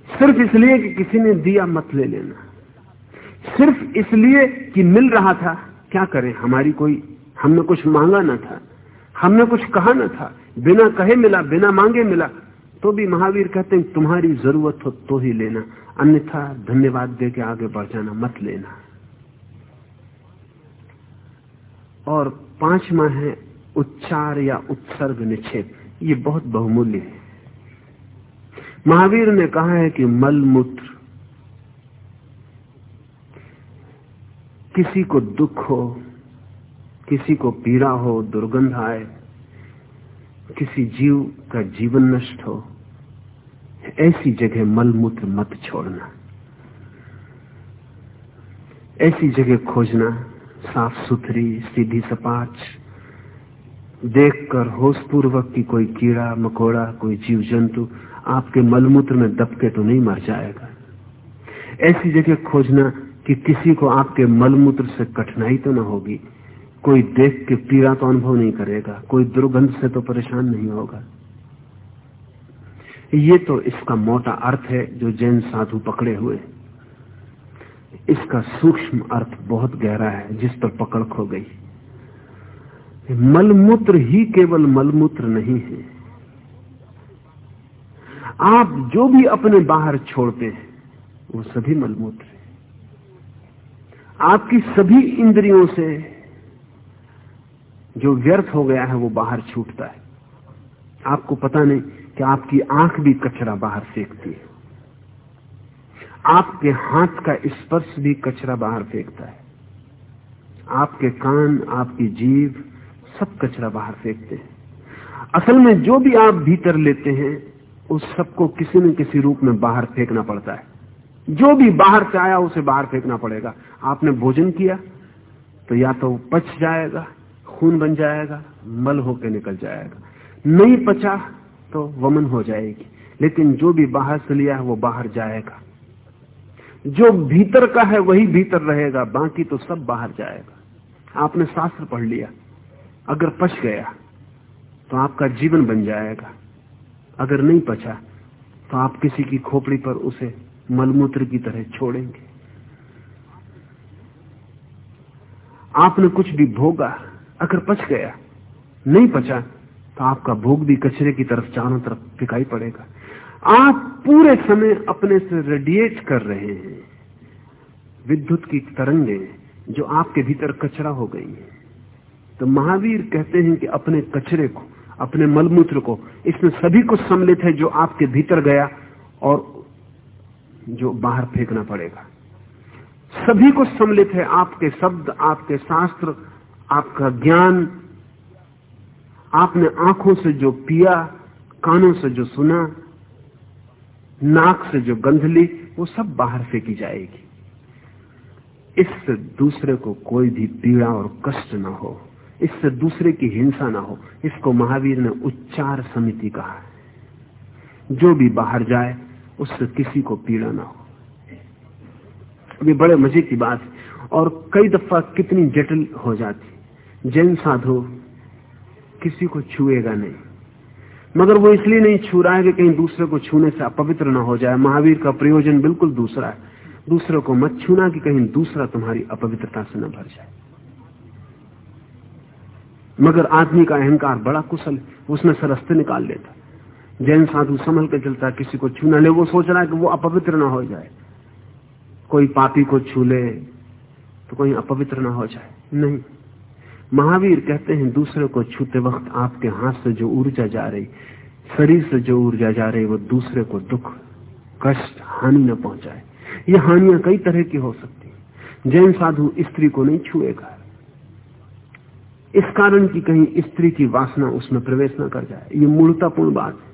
Speaker 2: सिर्फ़ इसलिए कि किसी ने दिया मत ले लेना। सिर्फ़ इसलिए कि मिल रहा था। क्या करें? हमारी कोई, हमने कुछ मांगा ना था। हमने कुछ कहा ना था। बिना कहे मिला, बिना मांगे मिला। तो भी महावीर कहते हैं, तुम्हारी ज़रूरत हो तो ही लेना। अन्यथा धन्यवाद दे के आगे बढ़ जाना, मत लेना। और पांचवा है, उच्चार या उत्सर्ग निक्षेप। ये बहुत बहुमूल्य है। महावीर ने कहा है कि मलमूत्र किसी को दुख हो, किसी को पीड़ा हो, दुर्गंध आए, किसी जीव का जीवन नष्ट हो, ऐसी जगह मलमूत्र मत छोड़ना। ऐसी जगह खोजना साफ़ सुथरी सीधी सपाट देखकर होशपूर्वक की कोई कीड़ा, मकोड़ा, कोई जीव जंतु आपके मलमूत्र में दबके तो नहीं मर जाएगा। ऐसी जगह खोजना कि किसी को आपके मलमूत्र से कठिनाई तो ना होगी। कोई देख के पीड़ा तो अनुभव नहीं करेगा, कोई दुर्गंध से तो परेशान नहीं होगा। ये तो इसका मोटा अर्थ है जो जैन साधु पकड़े हुए। इसका सूक्ष्म अर्थ बहुत गहरा है, जिस पर पकड़ खो गई। मलमूत्र ही केवल मलमूत्र नहीं है। आप जो भी अपने बाहर छोड़ते हैं, वो सभी मलमूत्र आपकी सभी इंद्रियों से जो व्यर्थ हो गया है, वो बाहर छूटता है। आपको पता नहीं कि आपकी आँख भी कचरा बाहर फेंकती है। आपके हाथ का स्पर्श भी कचरा बाहर फेंकता है। आपके कान, आपकी जीव सब कचरा बाहर फेंकते हैं। असल में जो भी आप भीतर लेते हैं, उस सबको किसी न किसी रूप में बाहर फेंकना पड़ता है। जो भी बाहर से आया उसे बाहर फेंकना पड़ेगा। आपने भोजन किया तो या तो पच जाएगा, खून बन जाएगा, मल होकर निकल जाएगा। नहीं पचा तो वमन हो जाएगी, लेकिन जो भी बाहर से लिया है वो बाहर जाएगा। जो भीतर का है वही भीतर रहेगा, बाकी तो सब बाहर जाएगा। आपने शास्त्र पढ़ लिया, अगर पच गया तो आपका जीवन बन जाएगा। अगर नहीं पचा तो आप किसी की खोपड़ी पर उसे मलमूत्र की तरह छोड़ेंगे। आपने कुछ भी भोगा, अगर पच गया, नहीं पचा तो आपका भोग भी कचरे की तरफ़ चारों तरफ़ दिखाई पड़ेगा। आप पूरे समय अपने से रेडिएट कर रहे हैं। विद्युत की तरंगे जो आपके भीतर कचरा हो गई है। तो महावीर कहते हैं कि अपने कचरे को, अपने मलमूत्र को, इसमें सभी कुछ सम्मिलित है जो आपके भीतर गया और जो बाहर फेंकना पड़ेगा। सभी को सम्मिलित है आपके शब्द, आपके शास्त्र, आपका ज्ञान। आपने आँखों से जो पिया, कानों से जो सुना, नाक से जो गंध ली, वो सब बाहर फेंकी जाएगी। इससे दूसरे को कोई भी पीड़ा और कष्ट ना हो। इससे दूसरे की हिंसा ना हो। इसको महावीर ने उच्चार समिति कहा है। जो भी बाहर जाए उससे किसी को पीड़ा ना हो। ये बड़े मज़े की बात है। और कई दफ़ा कितनी जटिल हो जाती जैन साधु किसी को छुएगा नहीं। मगर वो इसलिए नहीं छू रहा है कि कहीं दूसरे को छूने से अपवित्र ना हो जाए। महावीर का प्रयोजन बिल्कुल दूसरा है। दूसरे को मत छूना कि कहीं दूसरा तुम्हारी अपवित्रता से न भर जाए। मगर आदमी का अहंकार बड़ा कुशल उसमें से रस्ते निकाल लेता। जैन साधु संभल के चलता किसी को छूना ले वो सोच रहा है कि वो अपवित्र ना हो जाए। कोई पापी को छू ले तो कोई अपवित्र ना हो जाए। नहीं। महावीर कहते हैं, दूसरे को छूते वक्त आपके हाथ से जो ऊर्जा जा रही, शरीर से जो ऊर्जा जा रही, वो दूसरे को दुख, कष्ट, हानि न पहुँचाए। ये हानियाँ कई तरह की हो सकती है। जैन साधु स्त्री को नहीं छुएगा। इस कारण की कहीं स्त्री की वासना उसमें प्रवेश न कर जाए। ये मूर्तापूर्ण बात है।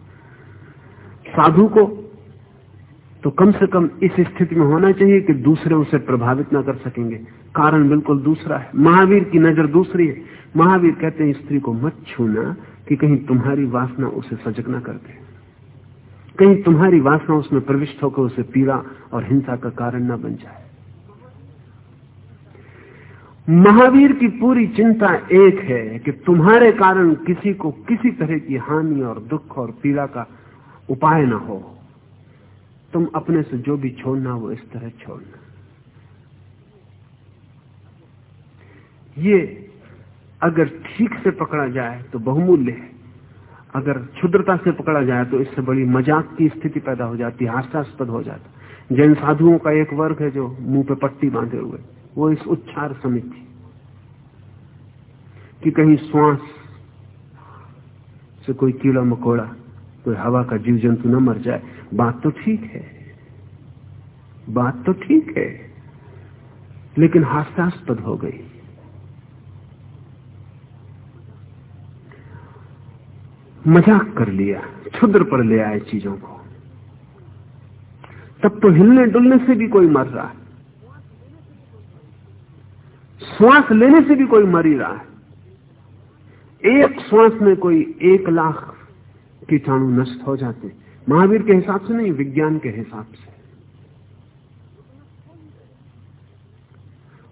Speaker 2: साधु को तो कम से कम इस स्थिति में होना चाहिए कि दूसरे उसे प्रभावित ना कर सकेंगे। कारण बिल्कुल दूसरा है। महावीर की नज़र दूसरी है। महावीर कहते हैं, स्त्री को मत छूना कि कहीं तुम्हारी वासना उसे सजग ना कर दे। कहीं तुम्हारी वासना उसमें प्रविष्ट होकर उसे पीड़ा और हिंसा का कारण न बन जाए। महावीर की पूरी चिंता एक है कि तुम्हारे कारण किसी को किसी तरह की हानि और दुख और पीड़ा का उपाय ना हो, तुम अपने से जो भी छोड़ना वो इस तरह छोड़ना। ये अगर ठीक से पकड़ा जाए तो बहुमूल्य है। अगर क्षुद्रता से पकड़ा जाए तो इससे बड़ी मज़ाक की स्थिति पैदा हो जाती है हास्यास्पद हो जाता। जैन साधुओं का एक वर्ग है जो मुँह पे पट्टी बांधे हुए, वो इस उच्चार समिति कि कहीं श्वास से कोई कीड़ा मकोड़ा कोई हवा का जीव जंतु न मर जाए। बात तो ठीक है। बात तो ठीक है। लेकिन हास्यास्पद हो गई। मज़ाक कर लिया, छुद्र पर ले आए चीज़ों को। तब तो हिलने डुलने से भी कोई मर रहा है। श्वास लेने से भी कोई मर ही रहा है। एक श्वास में कोई एक लाख कीटाणु नष्ट हो जाते महावीर के हिसाब से नहीं, विज्ञान के हिसाब से।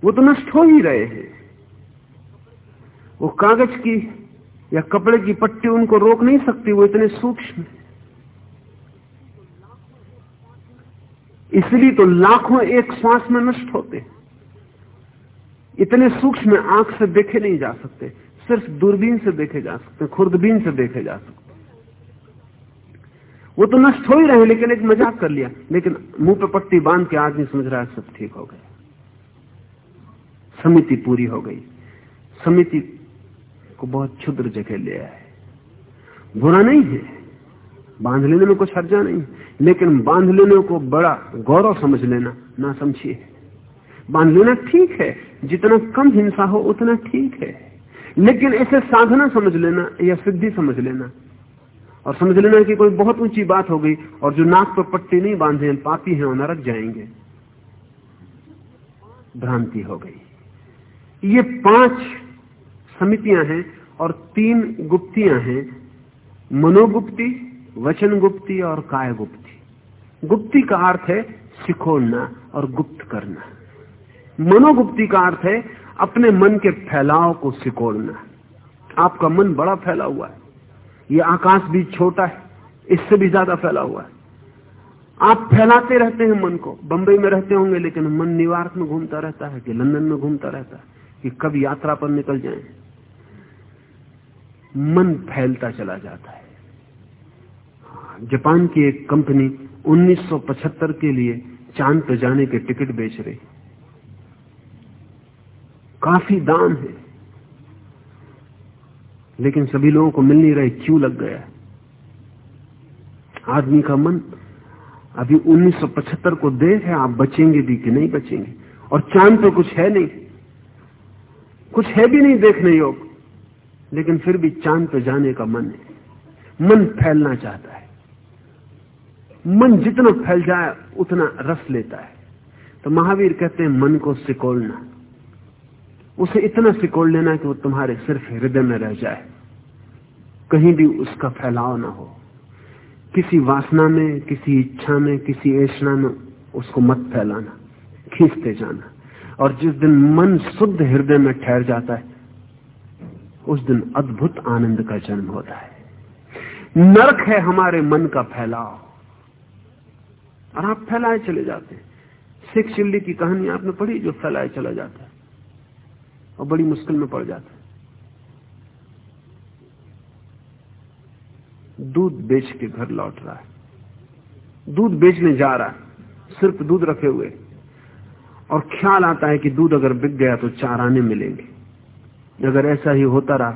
Speaker 2: वो तो नष्ट हो ही रहे हैं। वो कागज़ की या कपड़े की पट्टी उनको रोक नहीं सकती, वो इतने सूक्ष्म इसलिए तो लाखों एक श्वास में नष्ट होते इतने सूक्ष्म आँख से देखे नहीं जा सकते, सिर्फ़ दूरबीन से देखे जा सकते खुर्दबीन से देखे जा सकते वो तो नष्ट हो ही रहे, लेकिन एक मज़ाक कर लिया। लेकिन मुँह पे पट्टी बाँध के आदमी समझ रहा है सब ठीक हो गया। समिति पूरी हो गई। समिति को बहुत क्षुद्र जगह ले आए। बुरा नहीं है। बाँध लेने में कुछ हर्जा नहीं लेकिन बाँध लेने को बड़ा गौरव समझ लेना ना समझिए बाँध लेना ठीक है। जितना कम हिंसा हो, उतना ठीक है। लेकिन इसे साधना समझ लेना या सिद्धि समझ लेना और समझ लेना कि कोई बहुत ऊँची बात हो गई और जो नाक पर पट्टी नहीं बांधे हैं पापी हैं और नरक जाएँगे। भ्रांति हो गई। ये पाँच समितियाँ हैं और तीन गुप्तियाँ हैं, मनोगुप्ति वचन गुप्ति और काय गुप्ति गुप्ति का अर्थ है सिखोड़ना और गुप्त करना। मनोगुप्ति का अर्थ है अपने मन के फैलाव को सिकोड़ना। आपका मन बड़ा फैला हुआ है। ये आकाश भी छोटा है, इससे भी ज़्यादा फैला हुआ है। आप फैलाते रहते हैं मन को, बंबई में रहते होंगे, लेकिन मन न्यूयॉर्क में घूमता रहता है, कि लंदन में घूमता रहता है, कि कब यात्रा पर निकल जाएँ। मन फैलता चला जाता है। जापान की एक कंपनी 1975 के लिए चाँद पर जाने के टिकट बेच रही। काफ़ी दाम है। लेकिन सभी लोगों को मिल नहीं रहे, क्यों लग गया? आदमी का मन अभी 1975 को देर है, आप बचेंगे भी कि नहीं बचेंगे? और चाँद पे कुछ है नहीं। कुछ है भी नहीं देखने योग लेकिन फिर भी चाँद पे जाने का मन है। मन फैलना चाहता है। मन जितना फैल जाए, उतना रस लेता है। तो महावीर कहते हैं, मन को सिकोड़ना। उसे इतना सिकोड़ लेना कि वो तुम्हारे सिर्फ़ हृदय में रह जाए। कहीं भी उसका फैलाव ना हो। किसी वासना में, किसी इच्छा में, किसी ऐसा में उसको मत फैलाना। खींचते जाना। और जिस दिन मन शुद्ध हृदय में ठहर जाता है, उस दिन अद्भुत आनंद का जन्म होता है। नरक है हमारे मन का फैलाव। और आप फैलाए चले जाते हैं। सिख चिल्ली की कहानी आपने पढ़ी, जो फैलाए चला जाता है। और बड़ी मुश्किल में पड़ जाता दूध बेच के घर लौट रहा है। दूध बेचने जा रहा है। सिर्फ़ दूध रखे हुए। और ख्याल आता है कि दूध अगर बिक गया तो चार आने मिलेंगे। अगर ऐसा ही होता रहा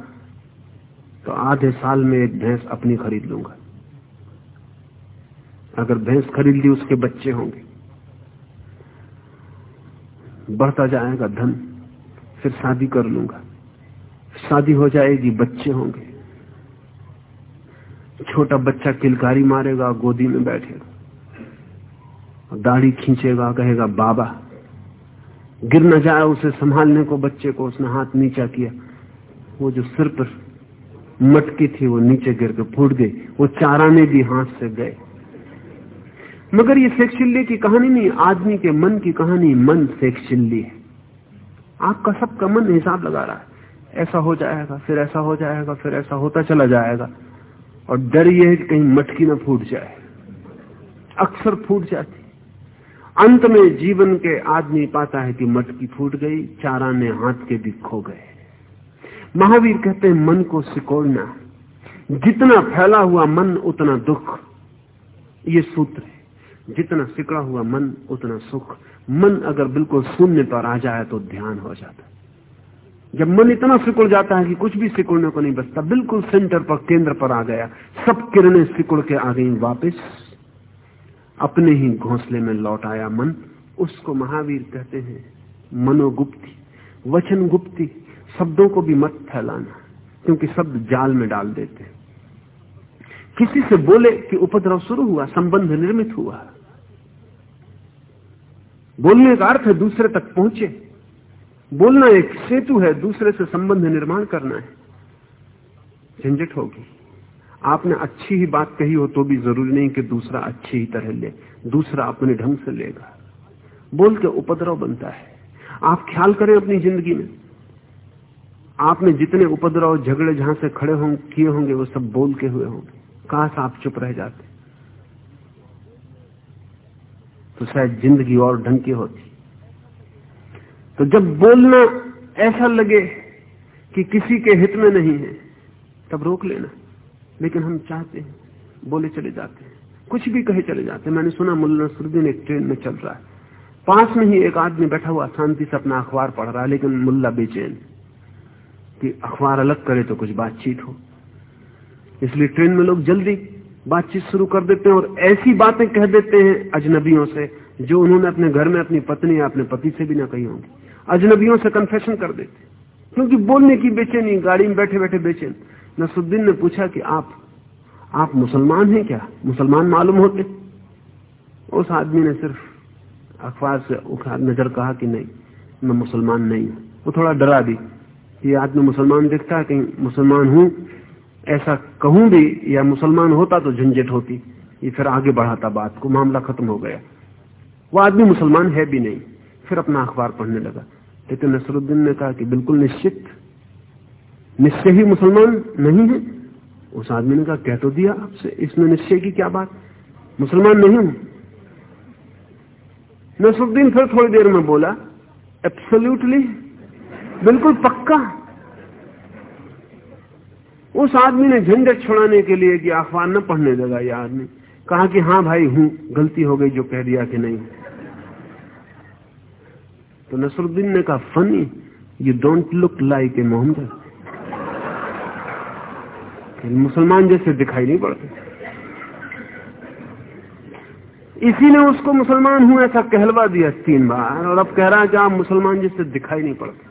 Speaker 2: तो आधे साल में एक भैंस अपनी खरीद लूँगा। अगर भैंस खरीद ली, उसके बच्चे होंगे। बढ़ता जाएगा धन। फिर शादी कर लूँगा। शादी हो जाएगी, बच्चे होंगे। छोटा बच्चा किलकारी मारेगा, गोदी में बैठेगा। दाढ़ी खींचेगा, कहेगा, बाबा, गिर न जाए उसे संभालने को बच्चे को। उसने हाथ नीचा किया। वो जो सिर पर मटकी थी, वो नीचे गिर के फूट गई। वो चाराने भी हाथ से गए। मगर ये सेक्शिल्ली की कहानी नहीं, आदमी के मन की कहानी, मन सेक्शिल्ली है। आपका सबका मन हिसाब लगा रहा है। ऐसा हो जाएगा, फिर ऐसा हो जाएगा, फिर ऐसा होता चला जाएगा। और डर यह है कि कहीं मटकी न फूट जाए। अक्सर फूट जाती। अंत में जीवन के आदमी पाता है कि मटकी फूट गई, चारा ने हाथ के भी खो गए। महावीर कहते हैं, मन को सिकोड़ना। जितना फैला हुआ मन, उतना दुख। ये सूत्र है। जितना सिकड़ा हुआ मन, उतना सुख। मन अगर बिल्कुल शून्य पर आ जाए तो ध्यान हो जाता जब मन इतना सिकुड़ जाता है कि कुछ भी सिकुड़ने को नहीं बचता, बिल्कुल सेंटर पर, केंद्र पर आ गया, सब किरणें सिकुड़ के आ गई वापस। अपने ही घोंसले में लौट आया मन। उसको महावीर कहते हैं, मनोगुप्ति वचन गुप्ति शब्दों को भी मत फैलाना, क्योंकि शब्द जाल में डाल देते किसी से बोले कि उपद्रव शुरू हुआ, संबंध निर्मित हुआ। बोलने का अर्थ है दूसरे तक पहुँचे। बोलना एक सेतु है, दूसरे से संबंध निर्माण करना है। झंझट होगी। आपने अच्छी ही बात कही हो तो भी ज़रूरी नहीं कि दूसरा अच्छी ही तरह ले, दूसरा अपने ढंग से लेगा। बोल के उपद्रव बनता है। आप ख्याल करें अपनी ज़िंदगी में। आपने जितने उपद्रव, झगड़े जहाँ से खड़े होंगे किए होंगे, वो सब बोल के हुए होंगे। कहा आप चुप रह जाते। तो शायद ज़िंदगी और ढंग की होती। तो जब बोलना ऐसा लगे कि किसी के हित में नहीं है, तब रोक लेना। लेकिन हम चाहते हैं, बोले चले जाते हैं। कुछ भी कहे चले जाते हैं। मैंने सुना मुल्ला नसरुद्दीन एक ट्रेन में चल रहा है। पास में ही एक आदमी बैठा हुआ, शांति से अपना अखबार पढ़ रहा है, लेकिन मुल्ला बेचैन कि अखबार अलग करे तो कुछ बातचीत हो। इसलिए ट्रेन में लोग जल्दी बातचीत शुरू कर देते हैं और ऐसी बातें कह देते हैं अजनबियों से, जो उन्होंने अपने घर में अपनी पत्नी या अपने पति से भी ना कही होंगी। अजनबियों से कन्फेशन कर देते क्योंकि बोलने की बेचैनी, गाड़ी में बैठे बैठे बेचैन। नसुद्दीन ने पूछा कि आप आप मुसलमान हैं क्या? मुसलमान मालूम होते? उस आदमी ने सिर्फ़ अखबार से उखाड़ नज़र कहा कि नहीं, मैं मुसलमान नहीं हूँ। वो थोड़ा डरा दी ये आदमी मुसलमान दिखता है, कहीं मुसलमान हूँ ऐसा कहूँ भी या मुसलमान होता तो झंझट होती। ये फिर आगे बढ़ाता बात को, मामला खत्म हो गया। वो आदमी मुसलमान है भी नहीं, फिर अपना अखबार पढ़ने लगा। लेकिन नसरुद्दीन ने कहा कि बिल्कुल निश्चित, निश्चय ही मुसलमान नहीं है। उस आदमी ने कहा, कह तो दिया आपसे, इसमें निश्चय की क्या बात? मुसलमान नहीं हूँ। नसरुद्दीन फिर थोड़ी देर में बोला एब्सोल्यूटली बिल्कुल पक्का। उस आदमी ने झंझट छुड़ाने के लिए कि अखबार न पढ़ने लगा यह आदमी। कहा कि हाँ भाई हूँ, गलती हो गई जो कह दिया कि नहीं। तो नसरुद्दीन ने कहा, funny you don't look like a Mohammed. मुसलमान जैसे दिखाई नहीं पड़ते। इसी ने उसको मुसलमान हूँ ऐसा कहलवा दिया तीन बार। और अब कह रहा है कि आप मुसलमान जैसे दिखाई नहीं पड़ते।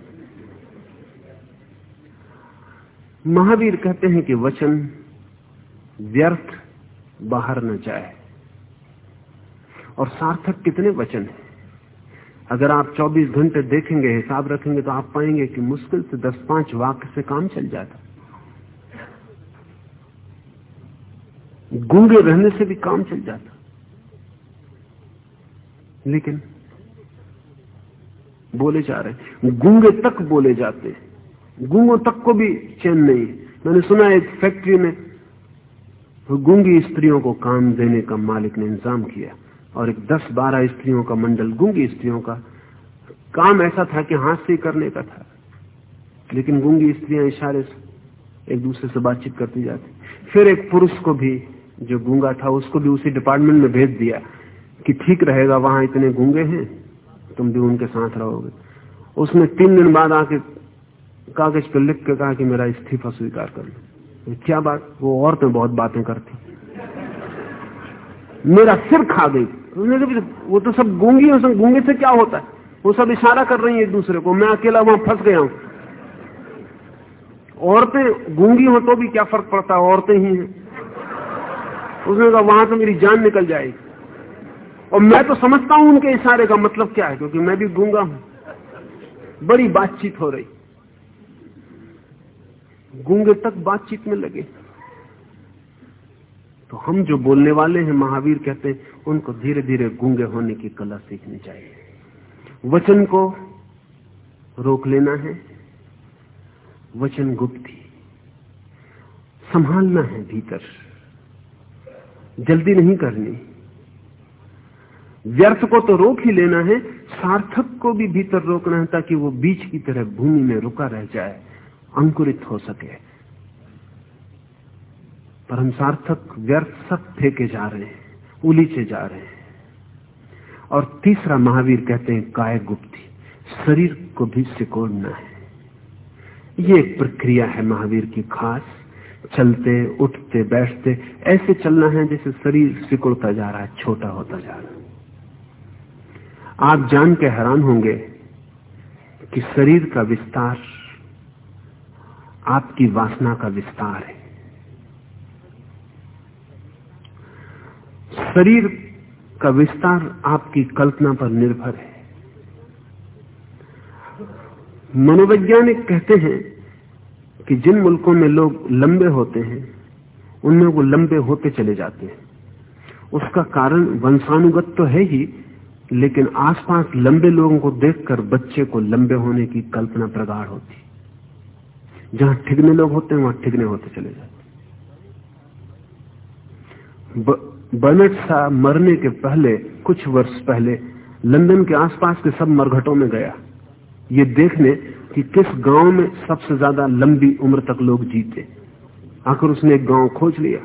Speaker 2: महावीर कहते हैं कि वचन व्यर्थ बाहर न जाए। और सार्थक कितने वचन हैं? अगर आप 24 घंटे देखेंगे, हिसाब रखेंगे तो आप पाएँगे कि मुश्किल से 10-5 वाक्य से काम चल जाता। गूँगे रहने से भी काम चल जाता। लेकिन बोले जा रहे गूँगे तक बोले जाते हैं। गूंगों तक को भी चैन नहीं मैंने सुना एक फैक्ट्री में गूँगी स्त्रियों को काम देने का मालिक ने इंतज़ाम किया और एक दस बारह स्त्रियों का मंडल गूँगी स्त्रियों का काम ऐसा था कि हाथ से करने का था लेकिन गूँगी स्त्रियाँ इशारे से एक दूसरे से बातचीत करती जाती फिर एक पुरुष को भी जो गूँगा था उसको भी उसी डिपार्टमेंट में भेज दिया कि ठीक रहेगा वहाँ इतने गूँगे हैं तुम भी उनके साथ रहोगे उसने तीन दिन बाद आके कागज़ पर लिख के कहा कि मेरा इस्तीफा स्वीकार कर लो। क्या बात? वो औरतें बहुत बातें करती। मेरा सिर खा गई। वो तो सब गूँगी है गूँगे से क्या होता है? वो सब इशारा कर रही है एक दूसरे को। मैं अकेला वहाँ फंस गया हूँ। औरतें गूँगी हो तो भी क्या फ़र्क पड़ता? है औरतें ही हैं। उसने कहा, वहाँ तो मेरी जान निकल जाएगी। और मैं तो समझता हूँ उनके इशारे का मतलब क्या है, क्योंकि मैं भी गूँगा हूँ। बड़ी बातचीत हो रही। गूँगे तक बातचीत में लगे। तो हम जो बोलने वाले हैं, महावीर कहते हैं, उनको धीरे धीरे गूँगे होने की कला सीखनी चाहिए। वचन को रोक लेना है। वचन गुप्ती संभालना है भीतर। जल्दी नहीं करनी। व्यर्थ को तो रोक ही लेना है, सार्थक को भी भीतर रोकना है, ताकि वो बीच की तरह भूमि में रुका रह जाए। अंकुरित हो सके। पर हम सार्थक व्यर्थ सब फेंके जा रहे हैं, उलीचे जा रहे हैं। और तीसरा महावीर कहते हैं काय गुप्ती, शरीर को भी सिकोड़ना है। ये एक प्रक्रिया है महावीर की खास, चलते, उठते, बैठते, ऐसे चलना है जैसे शरीर सिकुड़ता जा रहा है, छोटा होता जा रहा है। आप जान के हैरान होंगे कि शरीर का विस्तार आपकी वासना का विस्तार है। शरीर का विस्तार आपकी कल्पना पर निर्भर है। मनोवैज्ञानिक कहते हैं कि जिन मुल्कों में लोग लंबे होते हैं उनमें वो लंबे होते चले जाते हैं। उसका कारण वंशानुगत तो है ही, लेकिन आसपास लंबे लोगों को देखकर बच्चे को लंबे होने की कल्पना प्रगाढ़ होती जहाँ ठिगने लोग होते हैं, वहाँ ठिगने होते चले जाते बर्नेट सा मरने के पहले, कुछ वर्ष पहले, लंदन के आसपास के सब मरघटों में गया। ये देखने कि किस गाँव में सबसे ज़्यादा लंबी उम्र तक लोग जीते। आखिर उसने एक गाँव खोज लिया,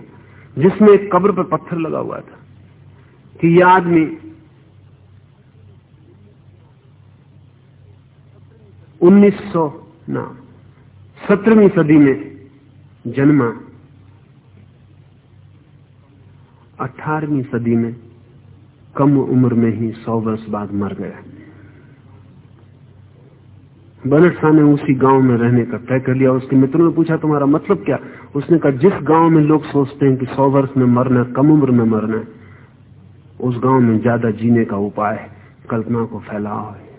Speaker 2: जिसमें एक कब्र पर पत्थर लगा हुआ था, कि यह आदमी उन्नीस सौ ना सत्रहवीं सदी में जन्मा। अठारहवीं सदी में कम उम्र में ही सौ वर्ष बाद मर गया। बनट शाह ने उसी गाँव में रहने का तय कर लिया। उसके मित्रों ने पूछा, तुम्हारा मतलब क्या? उसने कहा, जिस गाँव में लोग सोचते हैं कि सौ वर्ष में मरना, कम उम्र में मरना उस गाँव में ज़्यादा जीने का उपाय है, कल्पना को फैलाओ। है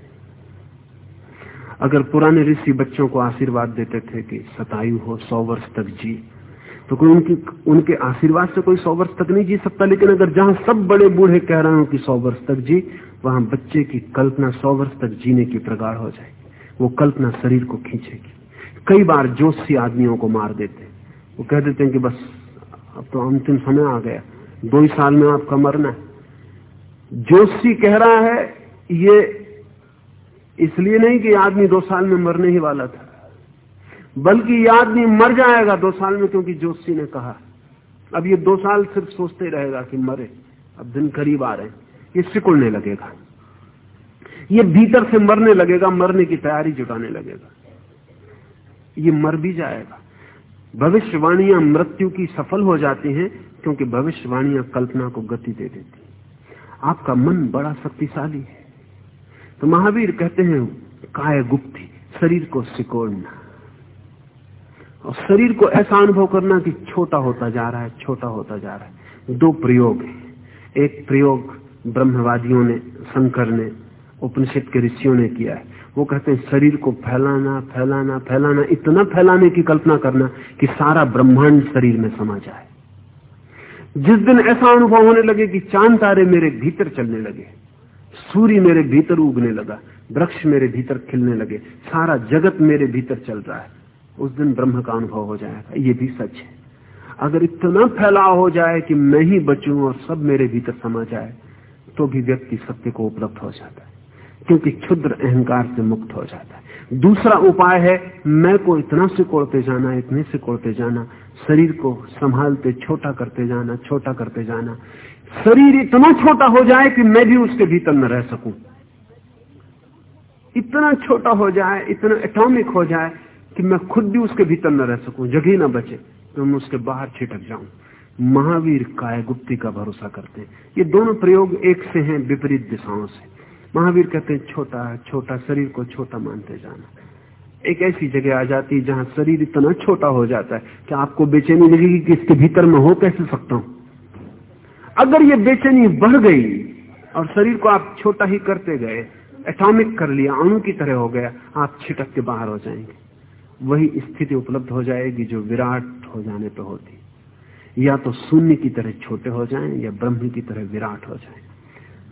Speaker 2: अगर पुराने ऋषि बच्चों को आशीर्वाद देते थे कि सतायु हो, सौ वर्ष तक जी तो कोई उनकी, उनके आशीर्वाद से कोई सौ वर्ष तक नहीं जी सकता। लेकिन अगर जहाँ सब बड़े बूढ़े कह रहे हो कि सौ वर्ष तक जी, वहाँ बच्चे की कल्पना सौ वर्ष तक जीने की प्रगाढ़ हो जाएगी वो कल्पना शरीर को खींचेगी। कई बार जोशी आदमियों को मार देते। वो कह देते हैं कि बस, अब तो अंतिम समय आ गया। दो ही साल में आपका मरना जोशी कह रहा है, ये इसलिए नहीं कि आदमी दो साल में मरने ही वाला था। बल्कि ये आदमी मर जाएगा दो साल में, क्योंकि जोशी ने कहा। अब ये दो साल सिर्फ़ सोचते रहेगा कि मरे, अब दिन करीब आ रहे ये सिकुड़ने लगेगा। ये भीतर से मरने लगेगा, मरने की तैयारी जुटाने लगेगा। ये मर भी जाएगा। भविष्यवाणियाँ मृत्यु की सफल हो जाती हैं, क्योंकि भविष्यवाणियाँ कल्पना को गति दे देती आपका मन बड़ा शक्तिशाली है। तो महावीर कहते हैं, काय गुप्ती, शरीर को सिकोड़ना। और शरीर को ऐसा अनुभव करना कि छोटा होता जा रहा है, छोटा होता जा रहा है। दो प्रयोग है। एक प्रयोग ब्रह्मवादियों ने, शंकर ने, उपनिषद के ऋषियों ने किया है। वो कहते हैं, शरीर को फैलाना फैलाना फैलाना, इतना फैलाने की कल्पना करना कि सारा ब्रह्मांड शरीर में समा जाए। जिस दिन ऐसा अनुभव होने लगे कि चाँद तारे मेरे भीतर चलने लगे सूर्य मेरे भीतर उगने लगा, वृक्ष मेरे भीतर खिलने लगे, सारा जगत मेरे भीतर चल रहा है। उस दिन ब्रह्म का अनुभव हो जाएगा, ये भी सच है। अगर इतना फैलाव हो जाए कि मैं ही बचूं और सब मेरे भीतर समा जाए तो भी व्यक्ति सत्य को उपलब्ध हो जाता है। क्योंकि क्षुद्र अहंकार से मुक्त हो जाता है। दूसरा उपाय है, मैं को इतना सिकोड़ते जाना, इतने सिकोड़ते जाना, शरीर को संभालते, छोटा करते जाना, छोटा करते जाना। शरीर इतना छोटा हो जाए कि मैं भी उसके भीतर न रह सकूँ। इतना छोटा हो जाए, इतना एटॉमिक हो जाए कि मैं खुद भी उसके भीतर न रह सकूँ जगह ना बचे तो मैं उसके बाहर छिटक जाऊँ। महावीर काय गुप्ती का भरोसा करते हैं। ये दोनों प्रयोग एक से हैं, विपरीत दिशाओं से। महावीर कहते हैं, छोटा छोटा शरीर को छोटा मानते जाना। एक ऐसी जगह आ जाती है जहाँ शरीर इतना छोटा हो जाता है कि आपको बेचैनी लगेगी कि इसके भीतर में हो कैसे सकता हूँ? अगर ये बेचैनी बढ़ गई और शरीर को आप छोटा ही करते गए, एटॉमिक कर लिया, अणु की तरह हो गया, आप छिटक के बाहर हो जाएँगे। वही स्थिति उपलब्ध हो जाएगी जो विराट हो जाने पर होती। या तो शून्य की तरह छोटे हो जाएँ या ब्रह्म की तरह विराट हो जाएँ।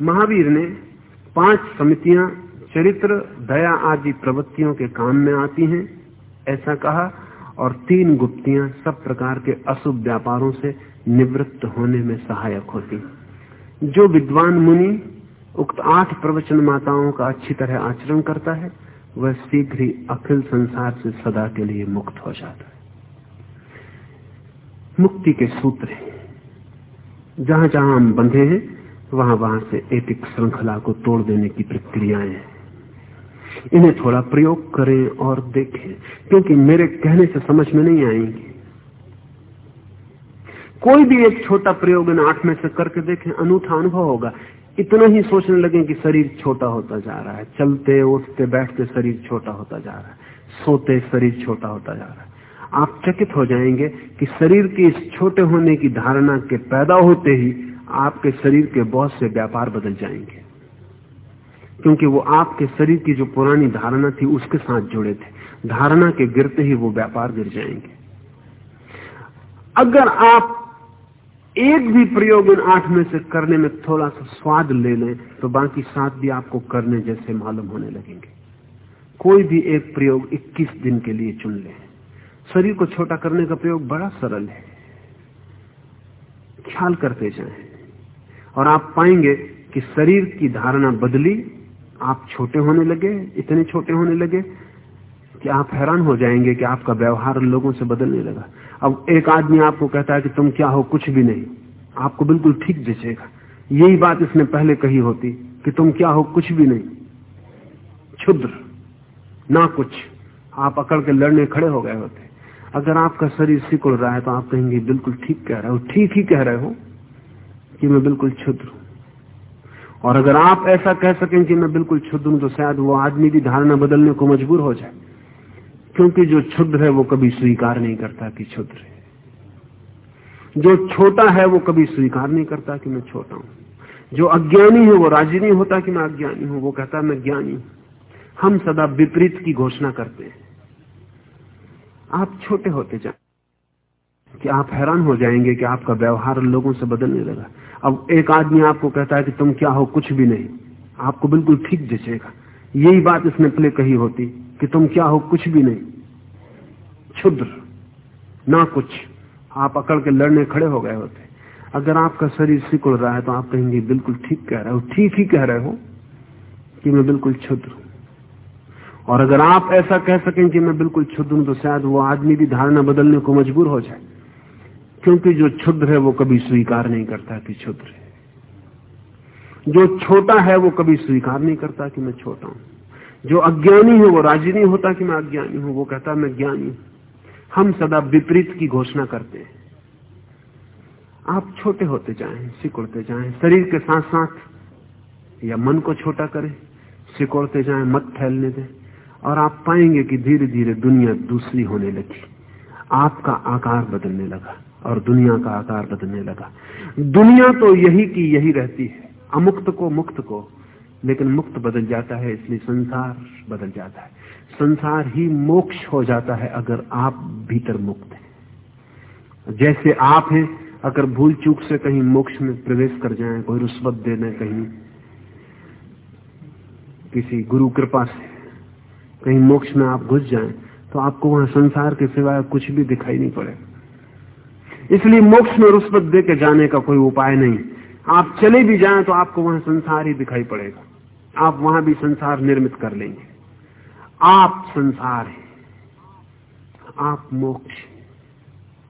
Speaker 2: महावीर ने पाँच समितियाँ चरित्र, दया आदि प्रवृत्तियों के काम में आती हैं, ऐसा कहा, और तीन गुप्तियाँ सब प्रकार के अशुभ व्यापारों से निवृत्त होने में सहायक होती जो विद्वान मुनि उक्त आठ प्रवचन माताओं का अच्छी तरह आचरण करता है, वह शीघ्र ही अखिल संसार से सदा के लिए मुक्त हो जाता है। मुक्ति के सूत्र जहाँ जहाँ हम बंधे हैं वहाँ वहाँ से एक श्रृंखला को तोड़ देने की प्रक्रियाएँ हैं। इन्हें थोड़ा प्रयोग करें और देखें, क्योंकि मेरे कहने से समझ में नहीं आएँगे। कोई भी एक छोटा प्रयोग इन आठ में से करके देखें, अनूठा अनुभव होगा। इतना ही सोचने लगे कि शरीर छोटा होता जा रहा है। चलते, उठते, बैठते शरीर छोटा होता जा रहा है। सोते शरीर छोटा होता जा रहा है। आप चकित हो जाएँगे कि शरीर के इस छोटे होने की धारणा के पैदा होते ही आपके शरीर के बहुत से व्यापार बदल जाएँगे। क्योंकि वो आपके शरीर की जो पुरानी धारणा थी, उसके साथ जुड़े थे। धारणा के गिरते ही वो व्यापार गिर जाएँगे। अगर आप एक भी प्रयोग इन आठ में से करने में थोड़ा सा स्वाद ले लें तो बाकी सात भी आपको करने जैसे मालूम होने लगेंगे। कोई भी एक प्रयोग 21 दिन के लिए चुन लें। शरीर को छोटा करने का प्रयोग बड़ा सरल है। ख्याल करते जाएँ। और आप पाएँगे कि शरीर की धारणा बदली, आप छोटे होने लगे, इतने छोटे होने लगे कि आप हैरान हो जाएँगे कि आपका व्यवहार लोगों से बदलने लगा। अब एक आदमी आपको कहता है कि तुम क्या हो, कुछ भी नहीं, आपको बिल्कुल ठीक जचेगा यही बात इसने पहले कही होती कि तुम क्या हो, कुछ भी नहीं। क्षुद्र, ना कुछ। आप अकड़ के लड़ने खड़े हो गए होते। अगर आपका शरीर सिकुड़ रहा है तो आप कहेंगे, बिल्कुल ठीक कह रहे हो, ठीक ही कह रहे हो। कि मैं बिल्कुल क्षुद्र हूँ। और अगर आप ऐसा कह सकें कि मैं बिल्कुल क्षुद्र हूँ तो शायद वो आदमी की धारणा बदलने को मजबूर हो जाए। क्योंकि जो क्षुद्र है, वो कभी स्वीकार नहीं करता कि क्षुद्र है। जो छोटा है, वो कभी स्वीकार नहीं करता कि मैं छोटा हूँ। जो अज्ञानी है, वो राज़ी नहीं होता कि मैं अज्ञानी हूँ। वो कहता मैं ज्ञानी हम सदा विपरीत की घोषणा करते हैं। आप छोटे होते जाए। कि आप हैरान हो जाएँगे कि आपका व्यवहार लोगों से बदलने लगा। अब एक आदमी आपको कहता है कि तुम क्या हो, कुछ भी नहीं। आपको बिल्कुल ठीक जचेगा यही बात इसने पहले कही होती, कि तुम क्या हो, कुछ भी नहीं। क्षुद्र, ना कुछ। आप अकड़ के लड़ने खड़े हो गए होते। अगर आपका शरीर सिकुड़ रहा है तो आप कहेंगे, बिल्कुल ठीक कह रहे हो। ठीक ही कह रहे हो कि मैं बिल्कुल क्षुद्र हूँ। और अगर आप ऐसा कह सकें कि मैं बिल्कुल क्षुद्र हूँ तो शायद वो आदमी भी धारणा बदलने को मजबूर हो जाए। क्योंकि जो क्षुद्र है वो कभी स्वीकार नहीं करता कि क्षुद्र है। जो छोटा है वो कभी स्वीकार नहीं करता कि मैं छोटा हूँ। जो अज्ञानी है वो राज़ी नहीं होता कि मैं अज्ञानी हूँ। वो कहता, मैं ज्ञानी हूँ। हम सदा विपरीत की घोषणा करते हैं। आप छोटे होते जाएँ, सिकुड़ते जाएँ, शरीर के साथ साथ या मन को छोटा करें, सिकुड़ते जाएँ, मत फैलने दें, और आप पाएँगे कि धीरे धीरे दुनिया दूसरी होने लगी। आपका आकार बदलने लगा। और दुनिया का आकार बदलने लगा। दुनिया तो यही की यही रहती है। अमुक्त को मुक्त को, लेकिन मुक्त बदल जाता है, इसलिए संसार बदल जाता है। संसार ही मोक्ष हो जाता है अगर आप भीतर मुक्त हैं। जैसे आप हैं, अगर भूल चूक से कहीं मोक्ष में प्रवेश कर जाएँ, कोई रुस्वत देने कहीं, किसी गुरु कृपा से कहीं मोक्ष में आप घुस जाएँ तो आपको वहाँ संसार के सिवाय कुछ भी दिखाई नहीं पड़ेगा इसलिए मोक्ष में रुष्वत दे के जाने का कोई उपाय नहीं। आप चले भी जाएँ तो आपको वहाँ संसार ही दिखाई पड़ेगा। आप वहाँ भी संसार निर्मित कर लेंगे। आप संसार हैं। आप मोक्ष